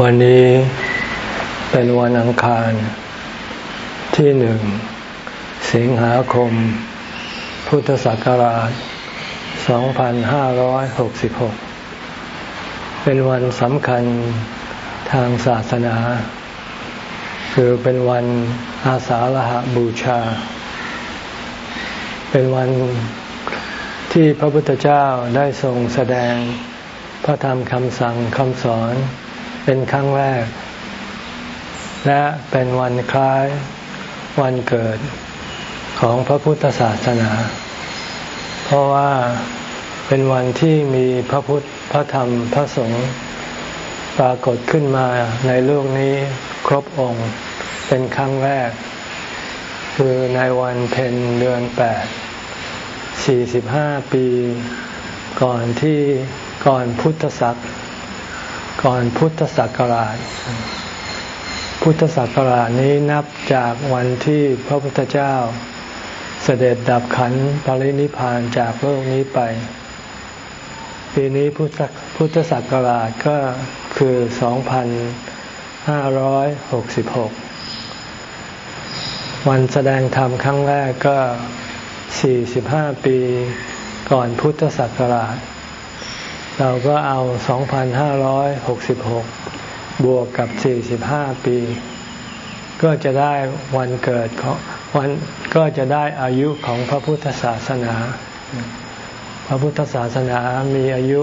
วันนี้เป็นวันอังคารที่หนึ่ง สิงหาคม พุทธศักราช 2566 เป็นวันสำคัญทางศาสนา คือเป็นวันอาสาฬหบูชา เป็นวันที่พระพุทธเจ้าได้ทรงแสดงพระธรรมคำสั่งคำสอน เป็นครั้งแรก และเป็นวันคล้ายวันเกิดของพระพุทธศาสนา เพราะว่าเป็นวันที่มีพระพุทธพระธรรมพระสงฆ์ปรากฏขึ้นมาในโลกนี้ครบองค์เป็นครั้งแรก คือในวันเพ็ญเดือนแปดสี่สิบห้าปี ก่อนที่ก่อนพุทธศักราช ก่อนพุทธศักราช พุทธศักราชนี้นับจากวันที่พระพุทธเจ้า เสด็จดับขันปรินิพานจากโลกนี้ไป ปีนี้พุทธพุทธศักราชก็คือ 2566 วันแสดงธรรมครั้งแรกก็ 45 ปีก่อนพุทธศักราช เราก็เอา 2,566 บวกกับ 45 ปี ก็จะได้วันเกิดของวันก็จะได้อายุของพระพุทธศาสนา พระพุทธศาสนามีอายุ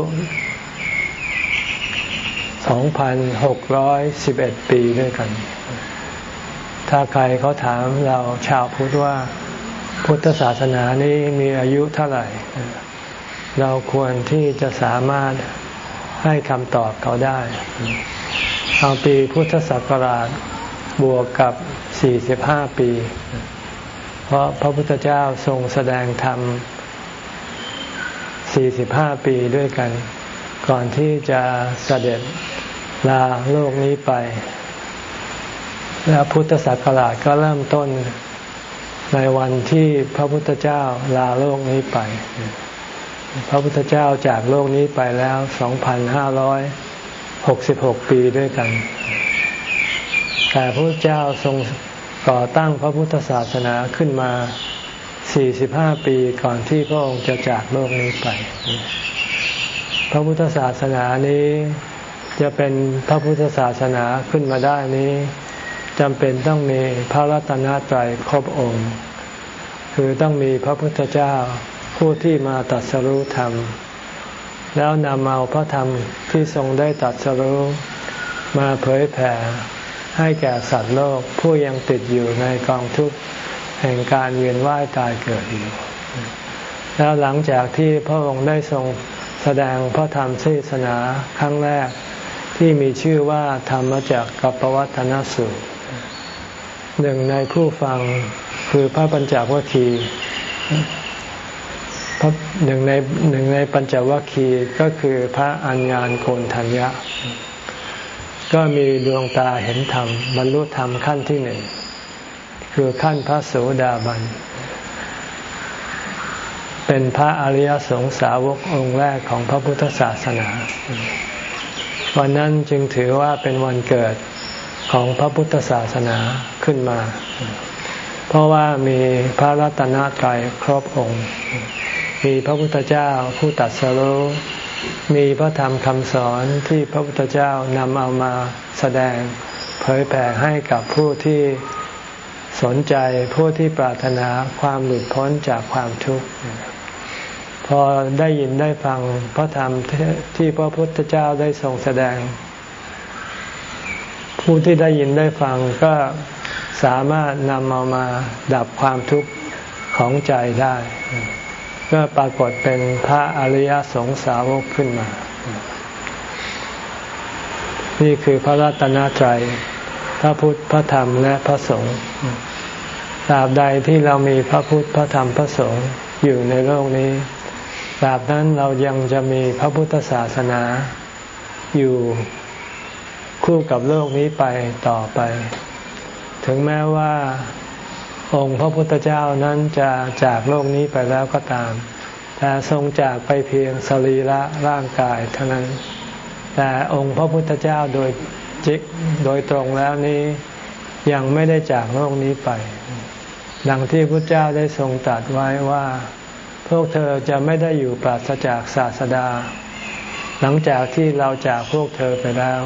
2,611 ปีด้วยกัน ถ้าใครเขาถามเราชาวพุทธว่าพุทธศาสนานี้มีอายุเท่าไหร่ เราควรที่จะสามารถให้คำตอบเขาได้ เอาปีพุทธศักราชบวกกับ 45 ปี เพราะพระพุทธเจ้าทรงแสดงธรรม 45 ปีด้วยกัน ก่อนที่จะเสด็จลาโลกนี้ไป และพุทธศักราชก็เริ่มต้นในวันที่พระพุทธเจ้าลาโลกนี้ไป พระพุทธเจ้าจากโลกนี้ไปแล้ว 2,566 ปีด้วยกัน แต่พระพุทธเจ้าทรงก่อตั้งพระพุทธศาสนาขึ้นมา 45 ปีก่อนที่พระองค์จะจากโลกนี้ไป พระพุทธศาสนานี้จะเป็นพระพุทธศาสนาขึ้นมาได้นี้จำเป็นต้องมีพระรัตนตรัยครบองค์ คือต้องมีพระพุทธเจ้า ผู้ที่มาตัดสรุธรรม แล้วนำเอาพระธรรมที่ทรงได้ตัดสรุมาเผยแผ่ให้แก่สัตว์โลกผู้ยังติดอยู่ในกองทุกข์แห่งการเวียนว่ายตายเกิดอยู่ แล้วหลังจากที่พระองค์ได้ทรงแสดงพระธรรมเทศนาครั้งแรกที่มีชื่อว่าธรรมจักกับปวัตนสูตรหนึ่งในผู้ฟังคือพระปัญจวัคคีย์ พระหนึ่งในหนึ่งในปัญจวัคคีย์ก็คือพระอัญญาณโกนทัญญะ ก็มีดวงตาเห็นธรรมบรรลุธรรมขั้นที่หนึ่งคือขั้นพระโสดาบัน เป็นพระอริยสงสาวกองค์แรกของพระพุทธศาสนา วันนั้นจึงถือว่าเป็นวันเกิดของพระพุทธศาสนาขึ้นมา เพราะว่ามีพระรัตนตรัยครบองค์ มีพระพุทธเจ้าผู้ตัดสรู้มีพระธรรมคำสอนที่พระพุทธเจ้านำเอามาแสดง เผยแผ่ให้กับผู้ที่สนใจผู้ที่ปรารถนาความหลุดพ้นจากความทุกข์พอได้ยินได้ฟังพระธรรมที่พระพุทธเจ้าได้ทรงแสดง ผู้ที่ได้ยินได้ฟังก็สามารถนำเอามาดับความทุกข์ของใจได้ ก็ปรากฏเป็นพระอริยสงสาวกขึ้นมา นี่คือพระรัตนตรัยพระพุทธพระธรรมและพระสงฆ์ตราบใดที่เรามีพระพุทธพระธรรมพระสงฆ์อยู่ในโลกนี้ตราบนั้นเรายังจะมีพระพุทธศาสนาอยู่ คู่กับโลกนี้ไปต่อไป ถึงแม้ว่า องค์พระพุทธเจ้านั้นจะจากโลกนี้ไปแล้วก็ตาม แต่ทรงจากไปเพียงสรีระร่างกายเท่านั้น แต่องค์พระพุทธเจ้าโดยจิกโดยตรงแล้วนี้ยังไม่ได้จากโลกนี้ไป ดังที่พระเจ้าได้ทรงตรัสไว้ว่า พวกเธอจะไม่ได้อยู่ปราศจากศาสดา หลังจากที่เราจากพวกเธอไปแล้ว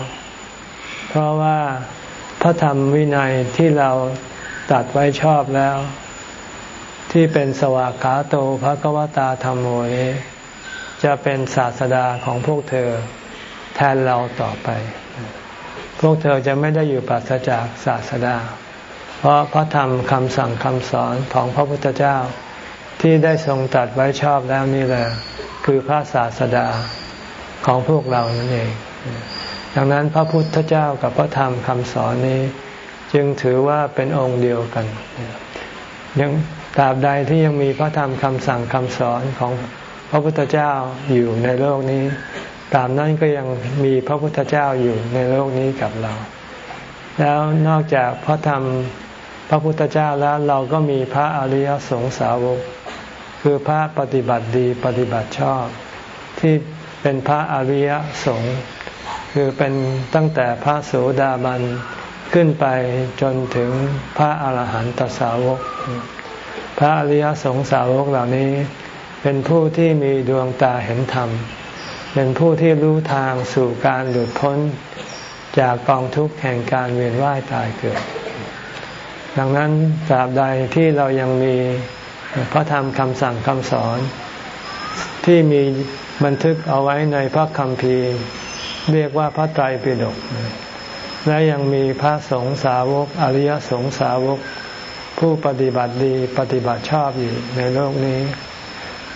เพราะว่าพระธรรมวินัยที่เราตัดไว้ชอบแล้ว ที่เป็นสวากขาโตภะกวตาธรรมโมนี้จะเป็นศาสดาของพวกเธอแทนเราต่อไป พวกเธอจะไม่ได้อยู่ปราศจากศาสดา เพราะพระธรรมคำสั่งคำสอนของพระพุทธเจ้าที่ได้ทรงตัดไว้ชอบแล้วนี่แหละ คือพระศาสดาของพวกเรานั่นเอง ดังนั้นพระพุทธเจ้ากับพระธรรมคำสอนนี้ จึงถือว่าเป็นองค์เดียวกัน ยังตราบใดที่ยังมีพระธรรมคำสั่งคำสอนของพระพุทธเจ้าอยู่ในโลกนี้ตามนั้นก็ยังมีพระพุทธเจ้าอยู่ในโลกนี้กับเรา แล้วนอกจากพระธรรมพระพุทธเจ้าแล้วเราก็มีพระอริยสงสาวก คือพระปฏิบัติดีปฏิบัติชอบ ที่เป็นพระอริยสงฆ์ คือเป็นตั้งแต่พระโสดาบันขึ้นไปจนถึงพระอาหารหันตสาวก พระอริยสงสาวกเหล่านี้ เป็นผู้ที่มีดวงตาเห็นธรรม เป็นผู้ที่รู้ทางสู่การหลุดพ้นจากกองทุกข์แห่งการเวียนว่ายตายเกิด ดังนั้นตราบใดที่เรายังมีพระธรรมคำสั่งคำสอน ที่มีบันทึกเอาไว้ในพระคัมภีร์ เรียกว่าพระไตรปิฎกและยังมีพระสงฆ์สาวก อริยสงฆ์สาวก ผู้ปฏิบัติดีปฏิบัติชอบอยู่ในโลกนี้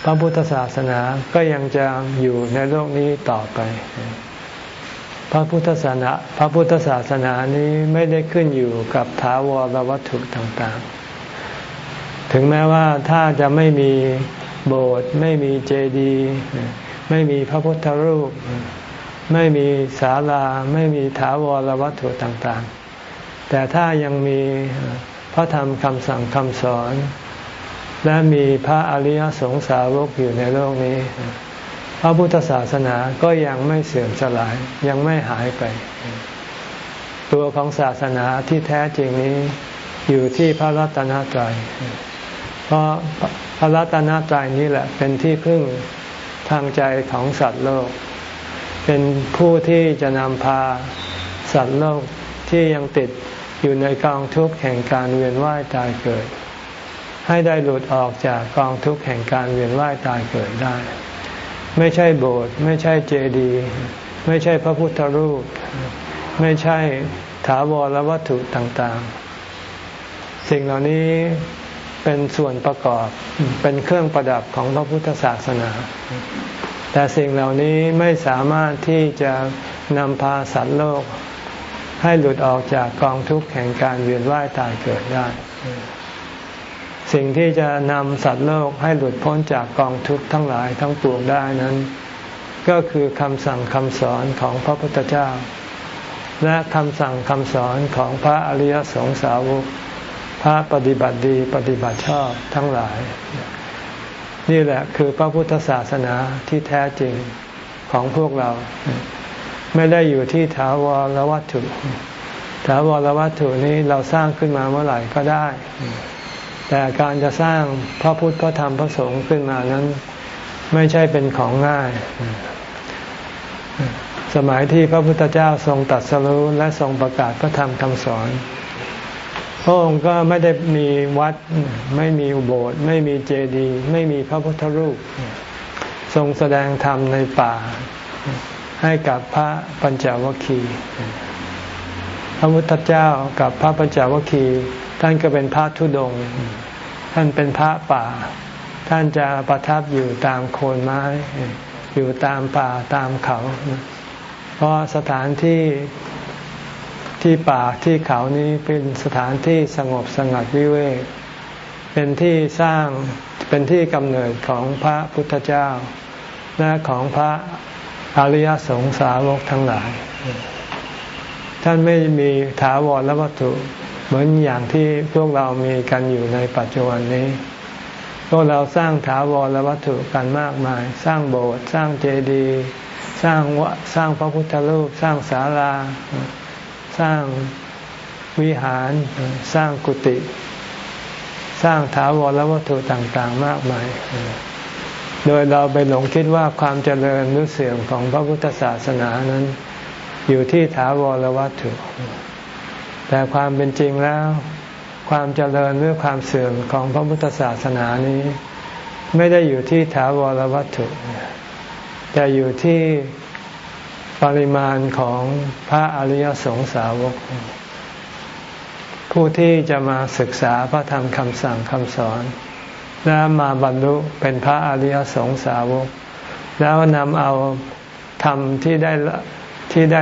พระพุทธศาสนาก็ยังจะอยู่ในโลกนี้ต่อไป พระพุทธศาสนา พระพุทธศาสนานี้ไม่ได้ขึ้นอยู่กับถาวรวัตถุต่างๆ ถึงแม้ว่าถ้าจะไม่มีโบสถ์ไม่มีเจดีย์ไม่มีพระพุทธรูป ไม่มีศาลาไม่มีถาวรวัตถุต่างๆ แต่ถ้ายังมีพระธรรมคำสั่งคำสอน และมีพระอริยสงสาวกอยู่ในโลกนี้ พระพุทธศาสนาก็ยังไม่เสื่อมสลายยังไม่หายไป ตัวของศาสนาที่แท้จริงนี้อยู่ที่พระรัตนตรัยเพราะพระรัตนตรัยนี้แหละเป็นที่พึ่งทางใจของสัตว์โลก เป็นผู้ที่จะนำพาสัตว์โลกที่ยังติดอยู่ในกองทุกข์แห่งการเวียนว่ายตายเกิด ให้ได้หลุดออกจากกองทุกข์แห่งการเวียนว่ายตายเกิดได้ ไม่ใช่โบสถ์ไม่ใช่เจดีย์ไม่ใช่พระพุทธรูป ไม่ใช่ถาวรวัตถุต่างๆ สิ่งเหล่านี้เป็นส่วนประกอบเป็นเครื่องประดับของพระพุทธศาสนา แต่สิ่งเหล่านี้ไม่สามารถที่จะนำพาสัตว์โลก ให้หลุดออกจากกองทุกข์แห่งการเวียนว่ายตายเกิดได้ สิ่งที่จะนำสัตว์โลกให้หลุดพ้นจากกองทุกข์ทั้งหลายทั้งปวงได้นั้น ก็คือคำสั่งคำสอนของพระพุทธเจ้า และคำสั่งคำสอนของพระอริยสงสาวกพระปฏิบัติดีปฏิบัติชอบทั้งหลาย นี่แหละคือพระพุทธศาสนาที่แท้จริงของพวกเรา ไม่ได้อยู่ที่ถาวรวัตถุ ถาวรวัตถุนี้เราสร้างขึ้นมาเมื่อไหร่ก็ได้ แต่การจะสร้างพระพุทธพระธรรมพระสงฆ์ขึ้นมานั้น ไม่ใช่เป็นของง่าย สมัยที่พระพุทธเจ้าทรงตัดสรุและทรงประกาศพระธรรมคำสอน ระองค์ก็ไม่ได้มีวัด ไม่มีโบสถ์ไม่มีเจดีย์ไม่มีพระพุทธรูป ทรงแสดงธรรมในป่า ให้กับพระปัญจวัคคีย์พระพุทธเจ้ากับพระปัญจวัคคีย์ท่านก็เป็นพระธุดง ท่านเป็นพระป่า ท่านจะประทับอยู่ตามโคนไม้ อยู่ตามป่าตามเขา เพราะสถานที่ ที่ป่าที่เขานี้เป็นสถานที่สงบสงัดวิเวกเป็นที่สร้างเป็นที่กำเนิดของพระพุทธเจ้า และของพระอริยสงสาวกทั้งหลาย ท่านไม่มีถาวรและวัตถุเหมือนอย่างที่พวกเรามีกันอยู่ในปัจจุบันนี้ พวกเราสร้างถาวรและวัตถุกันมากมาย สร้างโบสถ์สร้างเจดีย์สร้างวะสร้างพระพุทธรูปสร้างศาลา สร้างวิหารสร้างกุฏิสร้างถาวรวัตถุต่างๆ มากมาย โดยเราไปหลงคิดว่าความเจริญหรือเสื่อมของพระพุทธศาสนานั้น อยู่ที่ถาวรวัตถุ แต่ความเป็นจริงแล้ว ความเจริญหรือความเสื่อมของพระพุทธศาสนานี้ ไม่ได้อยู่ที่ถาวรวัตถุ แต่อยู่ที่ ปริมาณของพระอริยสงสาวก ผู้ที่จะมาศึกษาพระธรรมคำสั่งคำสอน และมาบรรลุเป็นพระอริยสงสาวก แล้วนำเอาธรรมที่ได้ที่ได้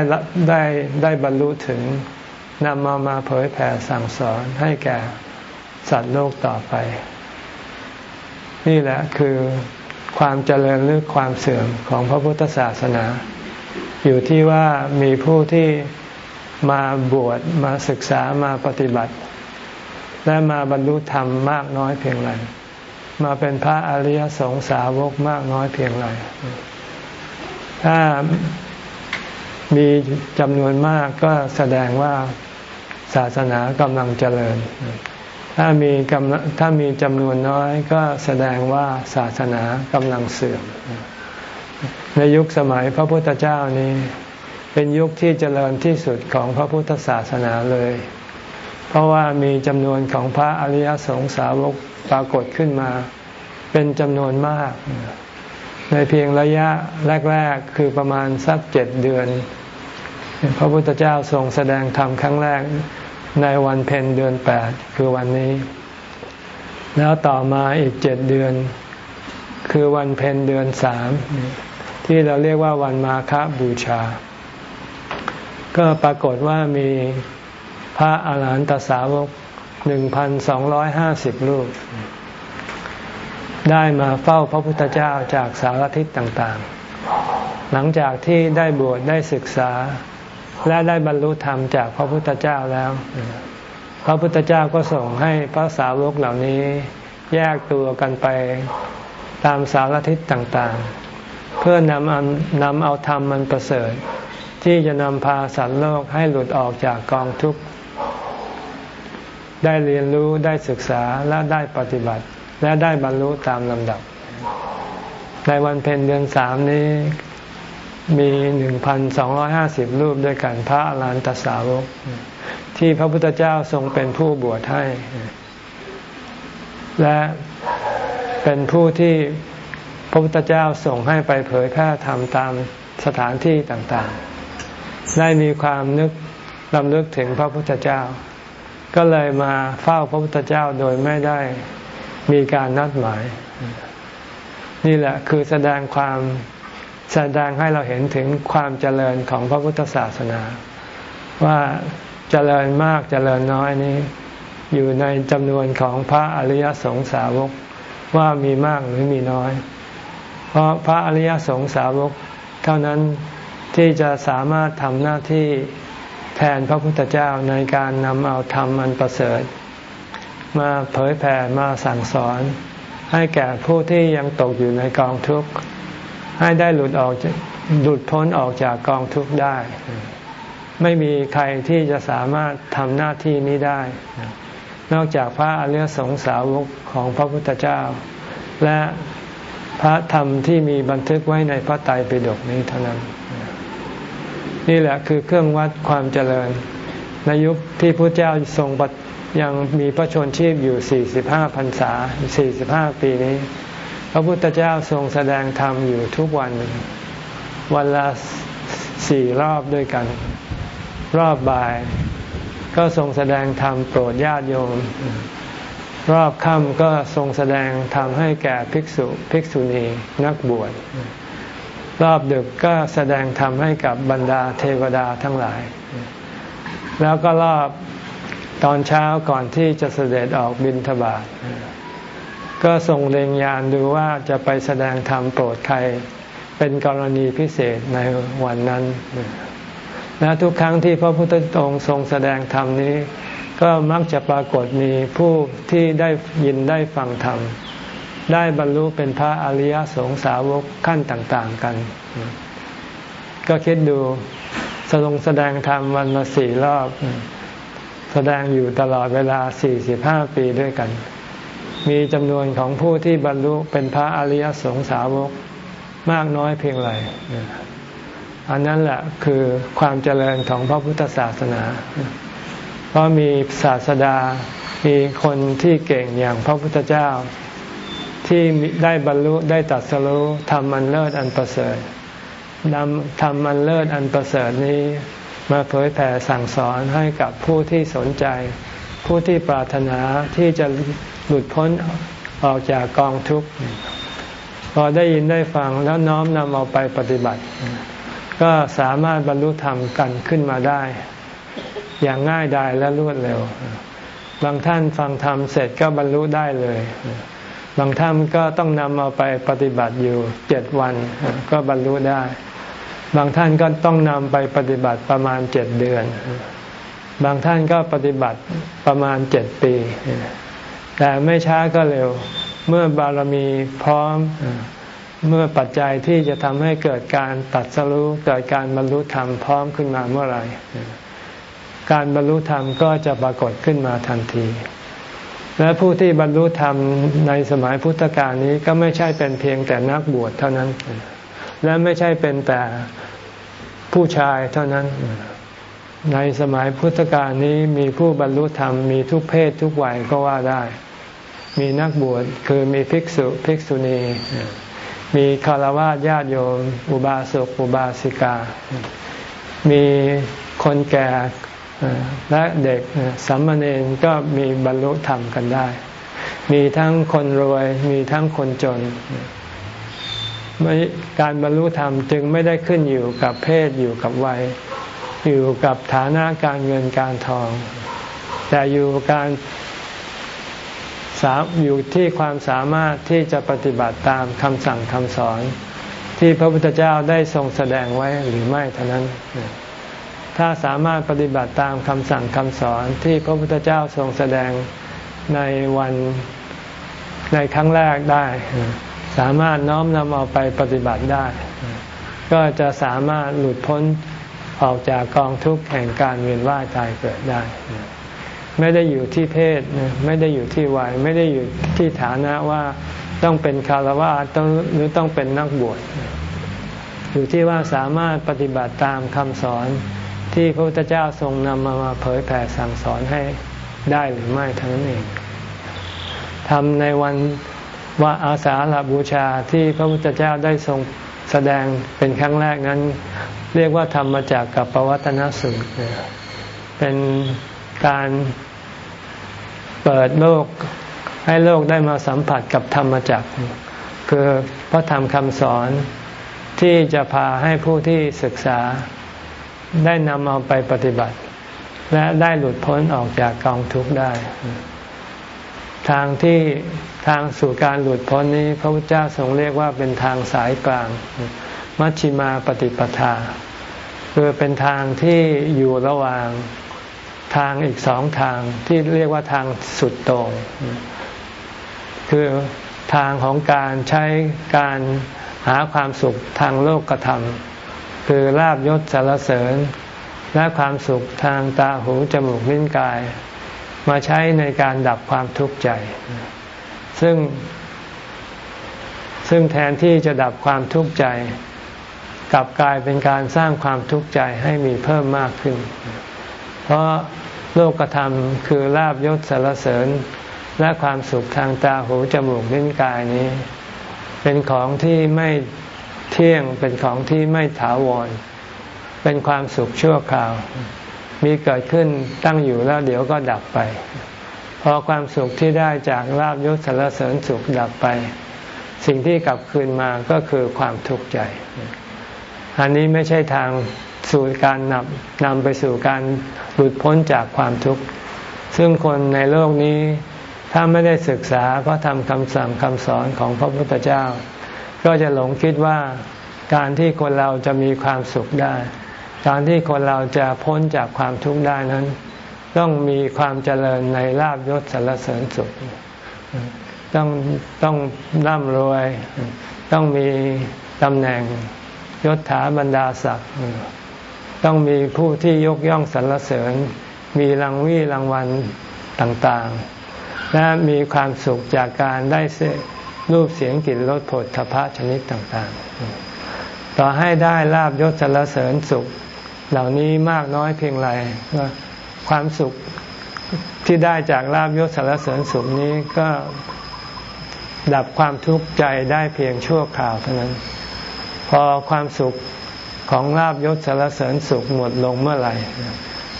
ได้ได้บรรลุถึงนำมามาเผยแผ่สั่งสอนให้แก่สัตว์โลกต่อไป นี่แหละคือความเจริญหรือความเสื่อมของพระพุทธศาสนา อยู่ที่ว่ามีผู้ที่มาบวชมาศึกษามาปฏิบัติ และมาบรรลุธรรมมากน้อยเพียงไรมาเป็นพระอริยสงสาวกมากน้อยเพียงไรถ้ามีจำนวนมากก็แสดงว่าศาสนากำลังเจริญ ถ้ามีกำถ้ามีจำนวนน้อยก็แสดงว่าศาสนากำลังเสื่อม ในยุคสมัยพระพุทธเจ้านี้ เป็นยุคที่เจริญที่สุดของพระพุทธศาสนาเลย เพราะว่ามีจำนวนของพระอริยสงสาวกปรากฏขึ้นมา เป็นจำนวนมาก ในเพียงระยะแรก ๆ คือประมาณสักเจ็ดเดือน พระพุทธเจ้าทรงแสดงธรรมครั้งแรกในวันเพ็ญเดือนแปดคือวันนี้ แล้วต่อมาอีกเจ็ดเดือน คือวันเพ็ญเดือนสาม ที่เราเรียกว่าวันมาฆบูชา ก็ปรากฏว่ามีพระอาหารหันตสาวกหนึ่งพันสองร้อยห้าสิบรูป ได้มาเฝ้าพระพุทธเจ้าจากสารทิศต่างๆ หลังจากที่ได้บวชได้ศึกษา และได้บรรลุธรรมจากพระพุทธเจ้าแล้ว พระพุทธเจ้าก็ส่งให้พระสาวกเหล่านี้แยกตัวกันไปตามสารทิศต่างๆ เพื่อนำนำเอาธรรมมันประเสริฐ ที่จะนำพาสัตว์โลกให้หลุดออกจากกองทุกข์ ได้เรียนรู้ได้ศึกษาและได้ปฏิบัติ และได้บรรลุตามลำดับ ในวันเพ็ญเดือนสามนี้มีหนึ่งพันสองร้อยห้าสิบรูปด้วยกันพระอรหันตสาวก ที่พระพุทธเจ้าทรงเป็นผู้บวชให้ และเป็นผู้ที่ ระพุทธเจ้าส่งให้ไปเผยแพร่ธรรมตามสถานที่ต่างๆ ได้มีความนึกลำลึกถึงพระพุทธเจ้า ก็เลยมาเฝ้าพระพุทธเจ้าโดยไม่ได้มีการนัดหมาย นี่แหละคือแสดงความแสดงให้เราเห็นถึงความเจริญของพระพุทธศาสนา ว่าเจริญมากเจริญน้อยนี้อยู่ในจำนวนของพระอริยสงสาวกว่ามีมากหรือมีน้อย ราะพระอริยสงสาวกเท่านั้นที่จะสามารถทำหน้าที่แทนพระพุทธเจ้าในการนำเอาธรรมอันประเสริฐ มาเผยแผ่มาสั่งสอน ให้แก่ผู้ที่ยังตกอยู่ในกองทุกข์ ให้ได้หลุดออกหลุดพ้นออกจากกองทุกข์ได้ ไม่มีใครที่จะสามารถทำหน้าที่นี้ได้ นอกจากพระอริยสงสาวกของพระพุทธเจ้า และ พระธรรมที่มีบันทึกไว้ในพระไตรปิฎกนี้เท่านั้น นี่แหละคือเครื่องวัดความเจริญ ในยุคที่พระเจ้าทรงยังมีพระชนชีพอยู่ 45พรรษา 45 ปีนี้ พระพุทธเจ้าทรงแสดงธรรมอยู่ทุกวัน วันละสี่รอบด้วยกัน รอบบ่าย ก็ทรงแสดงธรรมโปรดญาติโยม รอบค่ำก็ทรงแสดงธรรมให้แก่ภิกษุภิกษุณีนักบวชรอบดึกก็แสดงธรรมให้กับบรรดาเทวดาทั้งหลาย แล้วก็รอบตอนเช้าก่อนที่จะเสด็จออกบินทบาทก็ส่งเล็งยานดูว่าจะไปแสดงธรรมโปรดใครเป็นกรณีพิเศษในวันนั้น และทุกครั้งที่พระพุทธองค์ทรงแสดงธรรมนี้ ก็มักจะปรากฏมีผู้ที่ได้ยินได้ฟังธรรม ได้บรรลุเป็นพระอริยสงสาวกขั้นต่างๆกัน ก็คิดดูสดงแสดงธรรมวันละสี่รอบ แสดงอยู่ตลอดเวลาสี่สิบห้าปีด้วยกัน มีจำนวนของผู้ที่บรรลุเป็นพระอริยสงสาวกมากน้อยเพียงไรอันนั้นแหละคือความเจริญของพระพุทธศาสนา เพราะมีศาสดา มีคนที่เก่งอย่างพระพุทธเจ้า ที่ได้บรรลุได้ตัดสรู้ทำมันเลิศอันประเสริฐนำทำมันเลิศอันประเสริฐนี้ มาเผยแผ่สั่งสอนให้กับผู้ที่สนใจ ผู้ที่ปรารถนาที่จะหลุดพ้นออกจากกองทุกข์พอได้ยินได้ฟังแล้วน้อมนำเอาไปปฏิบัติ ก็สามารถบรรลุธรรมกันขึ้นมาได้ อย่างง่ายดายและรวดเร็ว บางท่านฟังธรรมเสร็จก็บรรลุได้เลย บางท่านก็ต้องนำเอาไปปฏิบัติอยู่เจ็ดวันก็บรรลุได้ บางท่านก็ต้องนำไปปฏิบัติประมาณเจ็ดเดือน บางท่านก็ปฏิบัติประมาณเจ็ดปี แต่ไม่ช้าก็เร็ว เมื่อบารมีพร้อมเมื่อปัจจัยที่จะทำให้เกิดการตัดสรู้เกิดการบรรลุธรรมพร้อมขึ้นมาเมื่อไหร่ การบรรลุธรรมก็จะปรากฏขึ้นมาทันที และผู้ที่บรรลุธรรมในสมัยพุทธกาลนี้ก็ไม่ใช่เป็นเพียงแต่นักบวชเท่านั้น และไม่ใช่เป็นแต่ผู้ชายเท่านั้น ในสมัยพุทธกาลนี้มีผู้บรรลุธรรมมีทุกเพศทุกวัยก็ว่าได้ มีนักบวชคือมีภิกษุภิกษุณี มีคารวะญาติโยม อุบาสกอุบาสิกา มีคนแก่ และเด็กสัมมาเนรก็มีบรรลุธรรมกันได้ มีทั้งคนรวยมีทั้งคนจน การบรรลุธรรมจึงไม่ได้ขึ้นอยู่กับเพศอยู่กับวัย อยู่กับฐานะการเงินการทอง แต่อยู่การสาอยู่ที่ความสามารถที่จะปฏิบัติตามคำสั่งคำสอน ที่พระพุทธเจ้าได้ทรงแสดงไว้หรือไม่เท่านั้น ถ้าสามารถปฏิบัติตามคำสั่งคำสอนที่พระพุทธเจ้าทรงแสดงในวันในครั้งแรกได้ สามารถน้อมนำเอาไปปฏิบัติได้ ก็จะสามารถหลุดพ้นออกจากกองทุกข์แห่งการเวียนว่ายตายเกิดได้ ไม่ได้อยู่ที่เพศไม่ได้อยู่ที่วัยไม่ได้อยู่ที่ฐานะว่าต้องเป็นคารวะต้องหรือต้องเป็นนักบวชอยู่ที่ว่าสามารถปฏิบัติตามคำสอน ที่พระพุทธเจ้าทรงนำมามาเผยแผ่สั่งสอนให้ได้หรือไม่เท่านั้นเองทำในวันว่าอาสาฬบูชาที่พระพุทธเจ้าได้ทรงแสดงเป็นครั้งแรกนั้น เรียกว่าธรรมมาจากกับปวัตนสูตรเป็นการเปิดโลกให้โลกได้มาสัมผัสกับธรรมจักรคือพระธรรมคำสอนที่จะพาให้ผู้ที่ศึกษา ได้นำเอาไปปฏิบัติ และได้หลุดพ้นออกจากกองทุกข์ได้ ทางที่ทางสู่การหลุดพ้นนี้พระพุทธเจ้าทรงเรียกว่าเป็นทางสายกลาง มัชชิมาปฏิปทา คือเป็นทางที่อยู่ระหว่างทางอีกสองทางที่เรียกว่าทางสุดต่งคือทางของการใช้การหาความสุขทางโลกธรรม คือลาบยศสารเสริญ และความสุขทางตาหูจมูกลิ้นกาย มาใช้ในการดับความทุกข์ใจ ซึ่ง ซึ่งแทนที่จะดับความทุกข์ใจ กลับกลายเป็นการสร้างความทุกข์ใจให้มีเพิ่มมากขึ้น เพราะโลกธรรมคือลาบยศสารเสริญ และความสุขทางตาหูจมูกลิ้นกายนี้ เป็นของที่ไม่ ที่ยงเป็นของที่ไม่ถาวร เป็นความสุขชั่วคราว มีเกิดขึ้นตั้งอยู่แล้วเดี๋ยวก็ดับไป พอความสุขที่ได้จากลาบยศสารเสริญสุขดับไป สิ่งที่กลับคืนมาก็คือความทุกข์ใจ อันนี้ไม่ใช่ทางสู่การนำนำไปสู่การหลุดพ้นจากความทุกข์ ซึ่งคนในโลกนี้ถ้าไม่ได้ศึกษาพระธรรมคำสั่งคำสอนของพระพุทธเจ้า ก็จะหลงคิดว่าการที่คนเราจะมีความสุขได้ การที่คนเราจะพ้นจากความทุกข์ได้นั้น ต้องมีความเจริญในลาบยศสรรเสริญสุข ต้องต้องร่ำรวย ต้องมีตำแหน่งยศถาบรรดาศักดิ์ต้องมีผู้ที่ยกย่องสรรเสริญ มีรางวี่รางวัลต่างๆ และมีความสุขจากการได้เส รูปเสียงกลิ่นรสผลทพะชนิดต่างๆ ต่อให้ได้ลาบยศสรรเสริญสุข เหล่านี้มากน้อยเพียงไรความสุขที่ได้จากลาบยศสารเสริญสุขนี้ก็ดับความทุกข์ใจได้เพียงชั่วคราวเท่านั้น พอความสุขของลาบยศสารเสริญสุขหมดลงเมื่อไหร่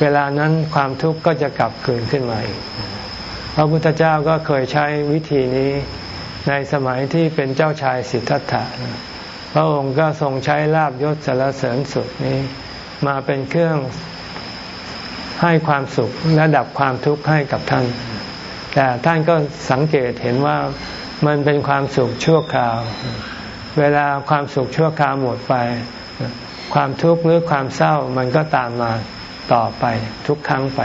เวลานั้นความทุกข์ก็จะกลับคืนขึ้นมาอีกพระพุทธเจ้าก็เคยใช้วิธีนี้ ในสมัยที่เป็นเจ้าชายสิทธัตถะพระองค์ก็ทรงใช้ลาบยศสารเสริญสุขนี้ มาเป็นเครื่องให้ความสุขและดับความทุกข์ให้กับท่าน แต่ท่านก็สังเกตเห็นว่ามันเป็นความสุขชั่วคราว เวลาความสุขชั่วคราวหมดไป ความทุกข์หรือความเศร้ามันก็ตามมาต่อไปทุกครั้งไป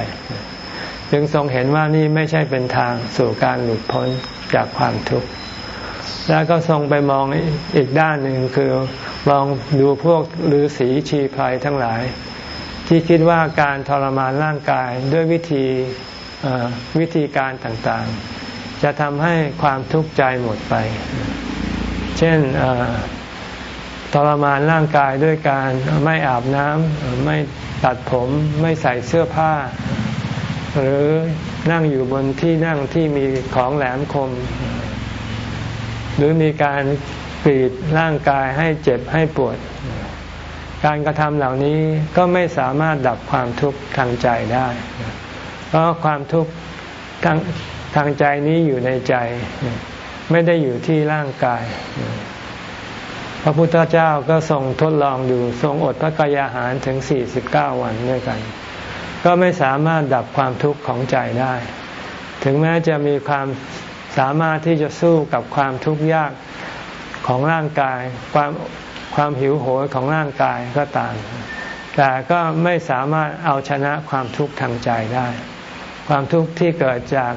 จึงทรงเห็นว่านี่ไม่ใช่เป็นทางสู่การหลุดพ้นจากความทุกข์ แล้วก็ทรงไปมองอีกด้านหนึ่งคือมองดูพวกฤาษีชีพายทั้งหลาย ที่คิดว่าการทรมานร่างกายด้วยวิธีวิธีการต่างๆ จะทำให้ความทุกข์ใจหมดไป เช่นทรมานร่างกายด้วยการไม่อาบน้ำไม่ตัดผมไม่ใส่เสื้อผ้า หรือนั่งอยู่บนที่นั่งที่มีของแหลมคม หรือมีการกรีดร่างกายให้เจ็บให้ปวด การกระทำเหล่านี้ก็ไม่สามารถดับความทุกข์ทางใจได้ เพราะความทุกข์ทางทางใจนี้อยู่ในใจ ไม่ได้อยู่ที่ร่างกาย พระพุทธเจ้าก็ทรงทดลองดูทรงอดพระกายอาหารถึง 49 วันด้วยกัน ก็ไม่สามารถดับความทุกข์ของใจได้ ถึงแม้จะมีความ สามารถที่จะสู้กับความทุกข์ยากของร่างกาย ความความหิวโหยของร่างกายก็ตาม แต่ก็ไม่สามารถเอาชนะความทุกข์ทางใจได้ ความทุกข์ที่เกิดจาก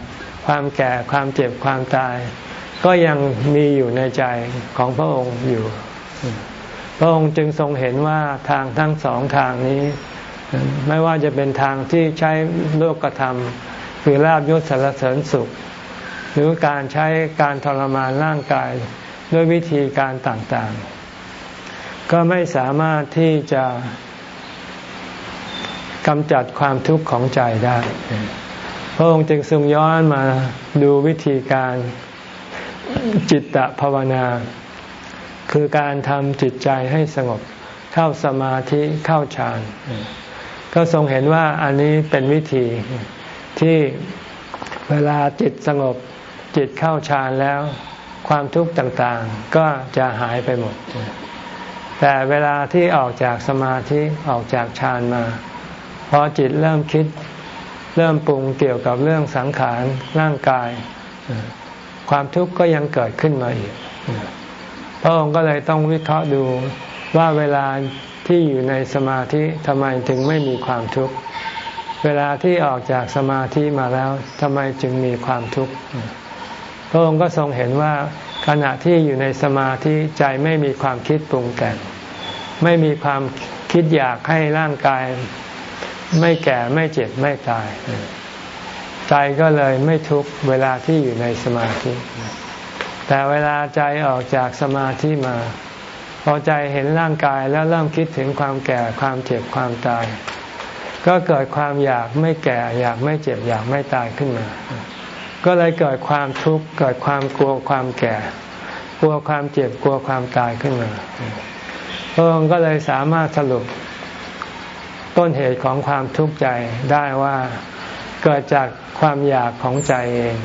ความแก่ความเจ็บความตาย ก็ยังมีอยู่ในใจของพระองค์อยู่ พระองค์จึงทรงเห็นว่าทางทั้งสองทางนี้ ไม่ว่าจะเป็นทางที่ใช้โลกธรรมคือลาบยศสารเสริญสุข หรือการใช้การทรมานร่างกายด้วยวิธีการต่างๆ ก็ไม่สามารถที่จะกำจัดความทุกข์ของใจได้ พระองค์จึงทรงย้อนมาดูวิธีการจิตตภาวนา คือการทำจิตใจให้สงบเข้าสมาธิเข้าฌานก็ทรงเห็นว่าอันนี้เป็นวิธีที่เวลาจิตสงบ จิตเข้าฌานแล้ว ความทุกข์ต่างๆ ก็จะหายไปหมด แต่เวลาที่ออกจากสมาธิออกจากฌานมาพอจิตเริ่มคิด เริ่มปรุงเกี่ยวกับเรื่องสังขารร่างกาย ความทุกข์ก็ยังเกิดขึ้นมาอีกพระองค์ก็เลยต้องวิเคราะห์ดูว่าเวลาที่อยู่ในสมาธิทำไมถึงไม่มีความทุกข์เวลาที่ออกจากสมาธิมาแล้วทำไมจึงมีความทุกข์ ระองค์ก็ทรงเห็นว่าขณะที่อยู่ในสมาธิใจไม่มีความคิดปรุงแต่งไม่มีความคิดอยากให้ร่างกาย ไม่แก่ไม่เจ็บไม่ตาย ใจก็เลยไม่ทุกเวลาที่อยู่ในสมาธิ แต่เวลาใจออกจากสมาธิมา พอใจเห็นร่างกายแล้วเริ่มคิดถึงความแก่ความเจ็บความตาย ก็เกิดความอยากไม่แก่ อยากไม่เจ็บอยากไม่ตายขึ้นมา ก็เลยเกิดความทุกข์เกิดความกลัวความแก่ กลัวความเจ็บกลัวความตายขึ้นมาพระองค์ก็เลยสามารถสรุปต้นเหตุของความทุกข์ใจได้ว่าเกิดจากความอยากของใจเอง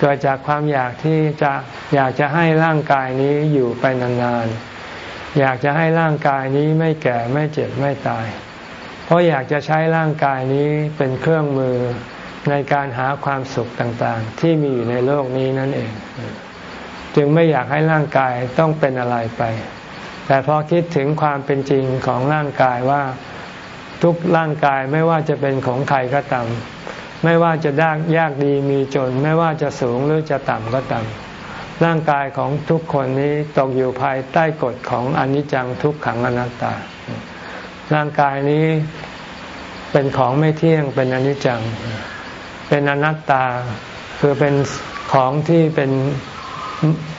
เกิดจากความอยากที่จะอยากจะให้ร่างกายนี้อยู่ไปนานๆอยากจะให้ร่างกายนี้ไม่แก่ไม่เจ็บไม่ตาย เพราะอยากจะใช้ร่างกายนี้เป็นเครื่องมือ ในการหาความสุขต่างๆ ที่มีอยู่ในโลกนี้นั่นเอง จึงไม่อยากให้ร่างกายต้องเป็นอะไรไป แต่พอคิดถึงความเป็นจริงของร่างกายว่าทุกร่างกายไม่ว่าจะเป็นของใครก็ตามไม่ว่าจะยากยากดีมีจน ไม่ว่าจะสูงหรือจะต่ำก็ตามร่างกายของทุกคนนี้ตกอยู่ภายใต้กฎของอนิจจังทุกขังอนัตตา ร่างกายนี้เป็นของไม่เที่ยงเป็นอนิจจัง เป็นอนัตตา คือเป็นของที่เป็น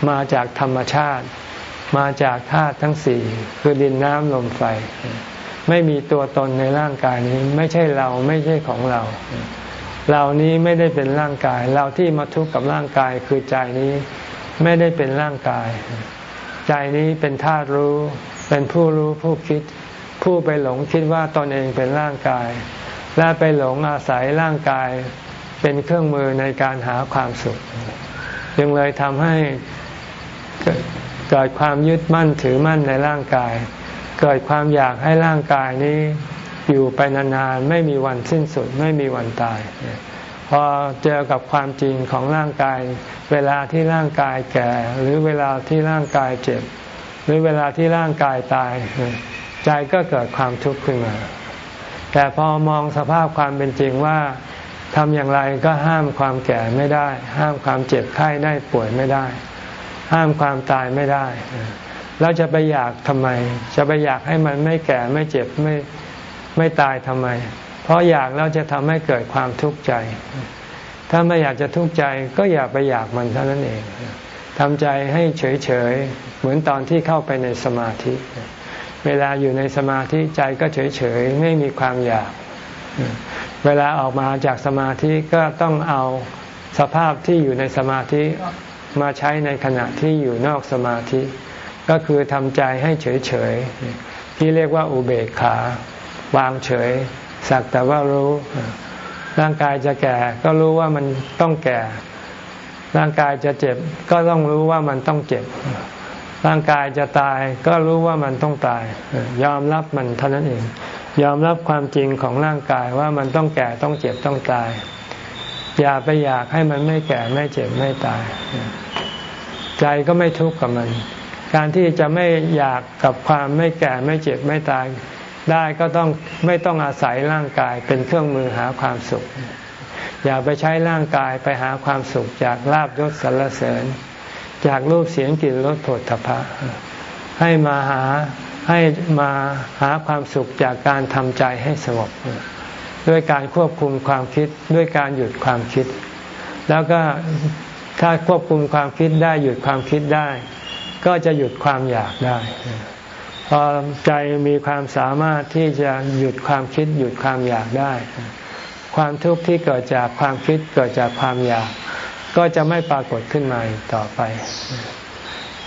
มาจากธรรมชาติ มาจากธาตุทั้งสี่คือดินน้ำลมไฟ ไม่มีตัวตนในร่างกายนี้ ไม่ใช่เราไม่ใช่ของเรา เรานี้ไม่ได้เป็นร่างกาย เราที่มาทุกข์กับร่างกายคือใจนี้ไม่ได้เป็นร่างกาย ใจนี้เป็นธาตุรู้ เป็นผู้รู้ผู้คิด ผู้ไปหลงคิดว่าตนเองเป็นร่างกาย และไปหลงอาศัยร่างกาย เป็นเครื่องมือในการหาความสุขจึงเลยทำให้เกิดความยึดมั่นถือมั่นในร่างกาย เกิดความอยากให้ร่างกายนี้อยู่ไปนานๆไม่มีวันสิ้นสุดไม่มีวันตาย พอเจอกับความจริงของร่างกาย เวลาที่ร่างกายแก่ หรือเวลาที่ร่างกายเจ็บ หรือเวลาที่ร่างกายตาย ใจก็เกิดความทุกข์ขึ้นมา แต่พอมองสภาพความเป็นจริงว่า ทำอย่างไรก็ห้ามความแก่ไม่ได้ ห้ามความเจ็บไข้ได้ป่วยไม่ได้ ห้ามความตายไม่ได้ แล้วจะไปอยากทำไม จะไปอยากให้มันไม่แก่ไม่เจ็บไม่ไม่ตายทำไม เพราะอยากแล้วจะทำให้เกิดความทุกข์ใจ ถ้าไม่อยากจะทุกข์ใจก็อย่าไปอยากมันเท่านั้นเองทำใจให้เฉยๆ เหมือนตอนที่เข้าไปในสมาธิ เวลาอยู่ในสมาธิใจก็เฉยๆ ไม่มีความอยาก เวลาออกมาจากสมาธิก็ต้องเอาสภาพที่อยู่ในสมาธิมาใช้ในขณะที่อยู่นอกสมาธิ ก็คือทำใจให้เฉยๆที่เรียกว่าอุเบกขาวางเฉย สักแต่ว่ารู้ร่างกายจะแก่ก็รู้ว่ามันต้องแก่ ร่างกายจะเจ็บก็ต้องรู้ว่ามันต้องเจ็บ ร่างกายจะตายก็รู้ว่ามันต้องตาย ยอมรับมันเท่านั้นเอง ยอมรับความจริงของร่างกายว่ามันต้องแก่ต้องเจ็บต้องตาย อย่าไปอยากให้มันไม่แก่ไม่เจ็บไม่ตาย ใจก็ไม่ทุกข์กับมัน การที่จะไม่อยากกับความไม่แก่ไม่เจ็บไม่ตาย ได้ก็ต้องไม่ต้องอาศัยร่างกายเป็นเครื่องมือหาความสุข อย่าไปใช้ร่างกายไปหาความสุขจากลาบยศสรรเสริญ จากรูปเสียงกลิ่นรสผลถภะ ให้มาหาให้มาหาความสุขจากการทำใจให้สงบ ด้วยการควบคุมความคิดด้วยการหยุดความคิด แล้วก็ถ้าควบคุมความคิดได้หยุดความคิดได้ ก็จะหยุดความอยากได้ พอใจมีความสามารถที่จะหยุดความคิด หยุดความอยากได้ ความทุกข์ที่เกิดจากความคิดเกิดจากความอยาก ก็จะไม่ปรากฏขึ้นมาต่อไป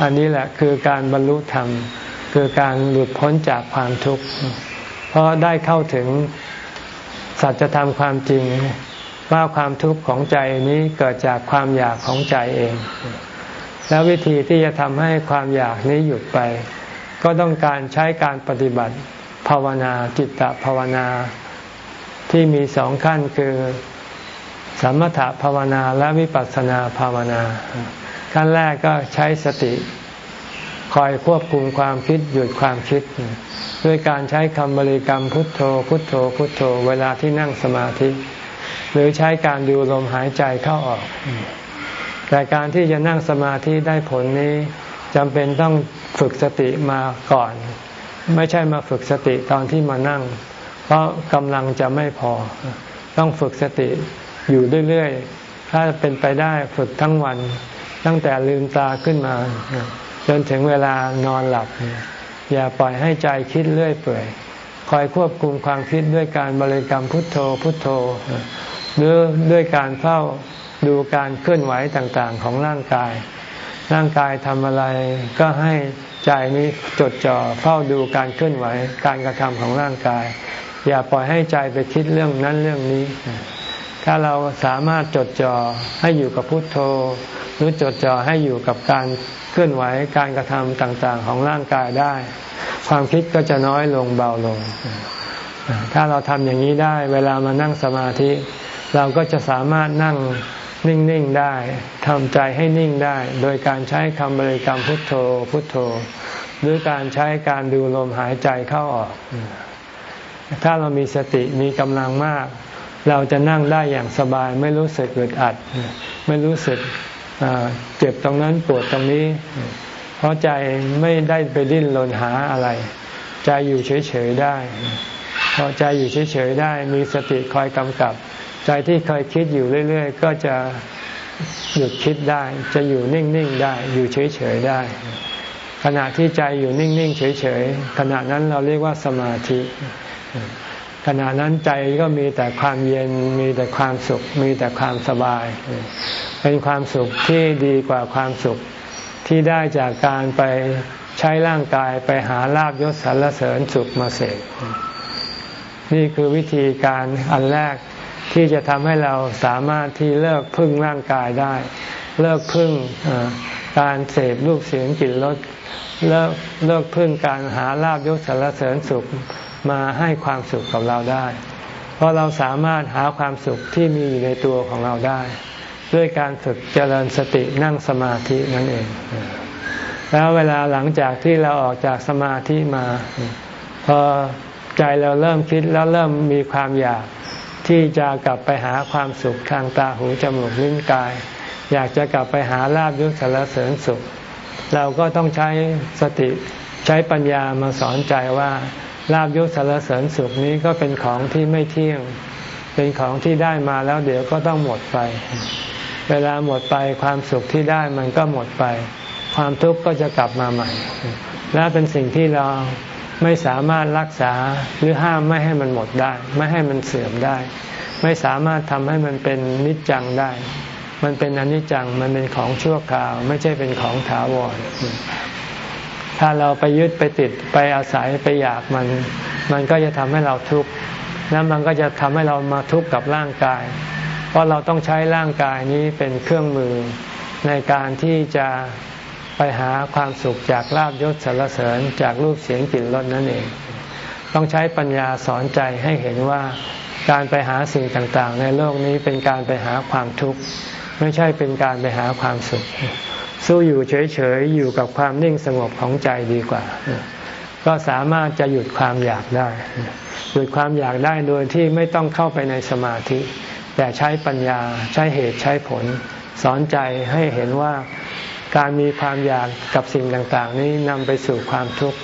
อันนี้แหละคือการบรรลุธรรม คือการหลุดพ้นจากความทุกข์ เพราะได้เข้าถึงสัจธรรมความจริงว่าความทุกข์ของใจนี้เกิดจากความอยากของใจเอง แล้ววิธีที่จะทำให้ความอยากนี้หยุดไป ก็ต้องการใช้การปฏิบัติภาวนาจิตตภาวนาที่มีสองขั้นคือ สมถภาวนาและวิปัสสนาภาวนา ขั้นแรกก็ใช้สติ คอยควบคุมความคิดหยุดความคิด ด้วยการใช้คำบริกรรมพุทโธ พุทโธ พุทโธ เวลาที่นั่งสมาธิ หรือใช้การดูลมหายใจเข้าออก แต่การที่จะนั่งสมาธิได้ผลนี้จำเป็นต้องฝึกสติมาก่อน ไม่ใช่มาฝึกสติตอนที่มานั่ง เพราะกำลังจะไม่พอ ต้องฝึกสติอยู่เรื่อยๆ ถ้าเป็นไปได้ฝึกทั้งวัน ตั้งแต่ลืมตาขึ้นมา จนถึงเวลานอนหลับ อย่าปล่อยให้ใจคิดเรื่อยเปื่อย คอยควบคุมความคิดด้วยการบริกรรมพุทโธพุทโธ หรือด้วยการเฝ้าดูการเคลื่อนไหวต่างๆ ของร่างกาย ร่างกายทำอะไรก็ให้ใจนี้จดจ่อเฝ้าดูการเคลื่อนไหว การกระทำของร่างกาย อย่าปล่อยให้ใจไปคิดเรื่องนั้นเรื่องนี้ ถ้าเราสามารถจดจ่อให้อยู่กับพุทโธ หรือจดจ่อให้อยู่กับการเคลื่อนไหวการกระทำต่างๆ ของร่างกายได้ ความคิดก็จะน้อยลงเบาลง ถ้าเราทำอย่างนี้ได้ เวลามานั่งสมาธิ เราก็จะสามารถนั่งนิ่งๆได้ทำใจให้นิ่งได้ โดยการใช้คำบริกรรมพุทโธ พุทโธ หรือการใช้การดูลมหายใจเข้าออก ถ้าเรามีสติมีกำลังมาก เราจะนั่งได้อย่างสบาย ไม่รู้สึกอึดอัด ไม่รู้สึกเจ็บตรงนั้นปวดตรงนี้ เพราะใจไม่ได้ไปดิ้นรนหาอะไร ใจอยู่เฉยๆได้พอใจอยู่เฉยๆได้มีสติคอยกำกับ ใจที่เคยคิดอยู่เรื่อย ๆ ก็จะหยุดคิดได้ จะอยู่นิ่งๆได้ อยู่เฉยๆได้ ขณะที่ใจอยู่นิ่งๆเฉยๆขณะนั้นเราเรียกว่าสมาธิ ขณะนั้นใจก็มีแต่ความเย็นมีแต่ความสุข มีแต่ความสบาย เป็นความสุขที่ดีกว่าความสุขที่ได้จากการไปใช้ร่างกายไปหาลาบยศสรรเสริญสุขมาเสกนี่คือวิธีการอันแรกที่จะทำให้เราสามารถที่เลิกพึ่งร่างกายได้ เลิกพึ่งการเสพรูปเสียงกลิ่นรสเลิกเลิกพึ่งการหาลาบยศสรรเสริญสุข มาให้ความสุขกับเราได้ เพราะเราสามารถหาความสุขที่มีอยู่ในตัวของเราได้ ด้วยการฝึกเจริญสตินั่งสมาธินั่นเอง แล้วเวลาหลังจากที่เราออกจากสมาธิมา พอใจเราเริ่มคิดแล้วเริ่มมีความอยากที่จะกลับไปหาความสุขทางตาหูจมูกลิ้นกาย อยากจะกลับไปหาลาบยศสารเสริญสุข เราก็ต้องใช้สติใช้ปัญญามาสอนใจว่า ลาบยศสารเสริญสุขนี้ก็เป็นของที่ไม่เที่ยง เป็นของที่ได้มาแล้วเดี๋ยวก็ต้องหมดไป เวลาหมดไปความสุขที่ได้มันก็หมดไป ความทุกข์ก็จะกลับมาใหม่ และเป็นสิ่งที่เราไม่สามารถรักษาหรือห้ามไม่ให้มันหมดได้ ไม่ให้มันเสื่อมได้ ไม่สามารถทำให้มันเป็นนิจจังได้ มันเป็นอนิจจังมันเป็นของชั่วคราว ไม่ใช่เป็นของถาวร ถ้าเราไปยึดไปติดไปอาศัยไปอยากมัน มันก็จะทำให้เราทุกข์แล้วมันก็จะทำให้เรามาทุกข์กับร่างกาย เพราะเราต้องใช้ร่างกายนี้เป็นเครื่องมือในการที่จะไปหาความสุขจากลาบยศสารเสริญจากรูปเสียงกลิ่นรสนั่นเอง ต้องใช้ปัญญาสอนใจให้เห็นว่าการไปหาสิ่งต่างๆ ในโลกนี้เป็นการไปหาความทุกข์ ไม่ใช่เป็นการไปหาความสุข สู้อยู่เฉยๆอยู่กับความนิ่งสงบของใจดีกว่า ก็สามารถจะหยุดความอยากได้ หยุดความอยากได้โดยที่ไม่ต้องเข้าไปในสมาธิ แต่ใช้ปัญญาใช้เหตุใช้ผล สอนใจให้เห็นว่าการมีความอยากกับสิ่งต่างๆ นี้นำไปสู่ความทุกข์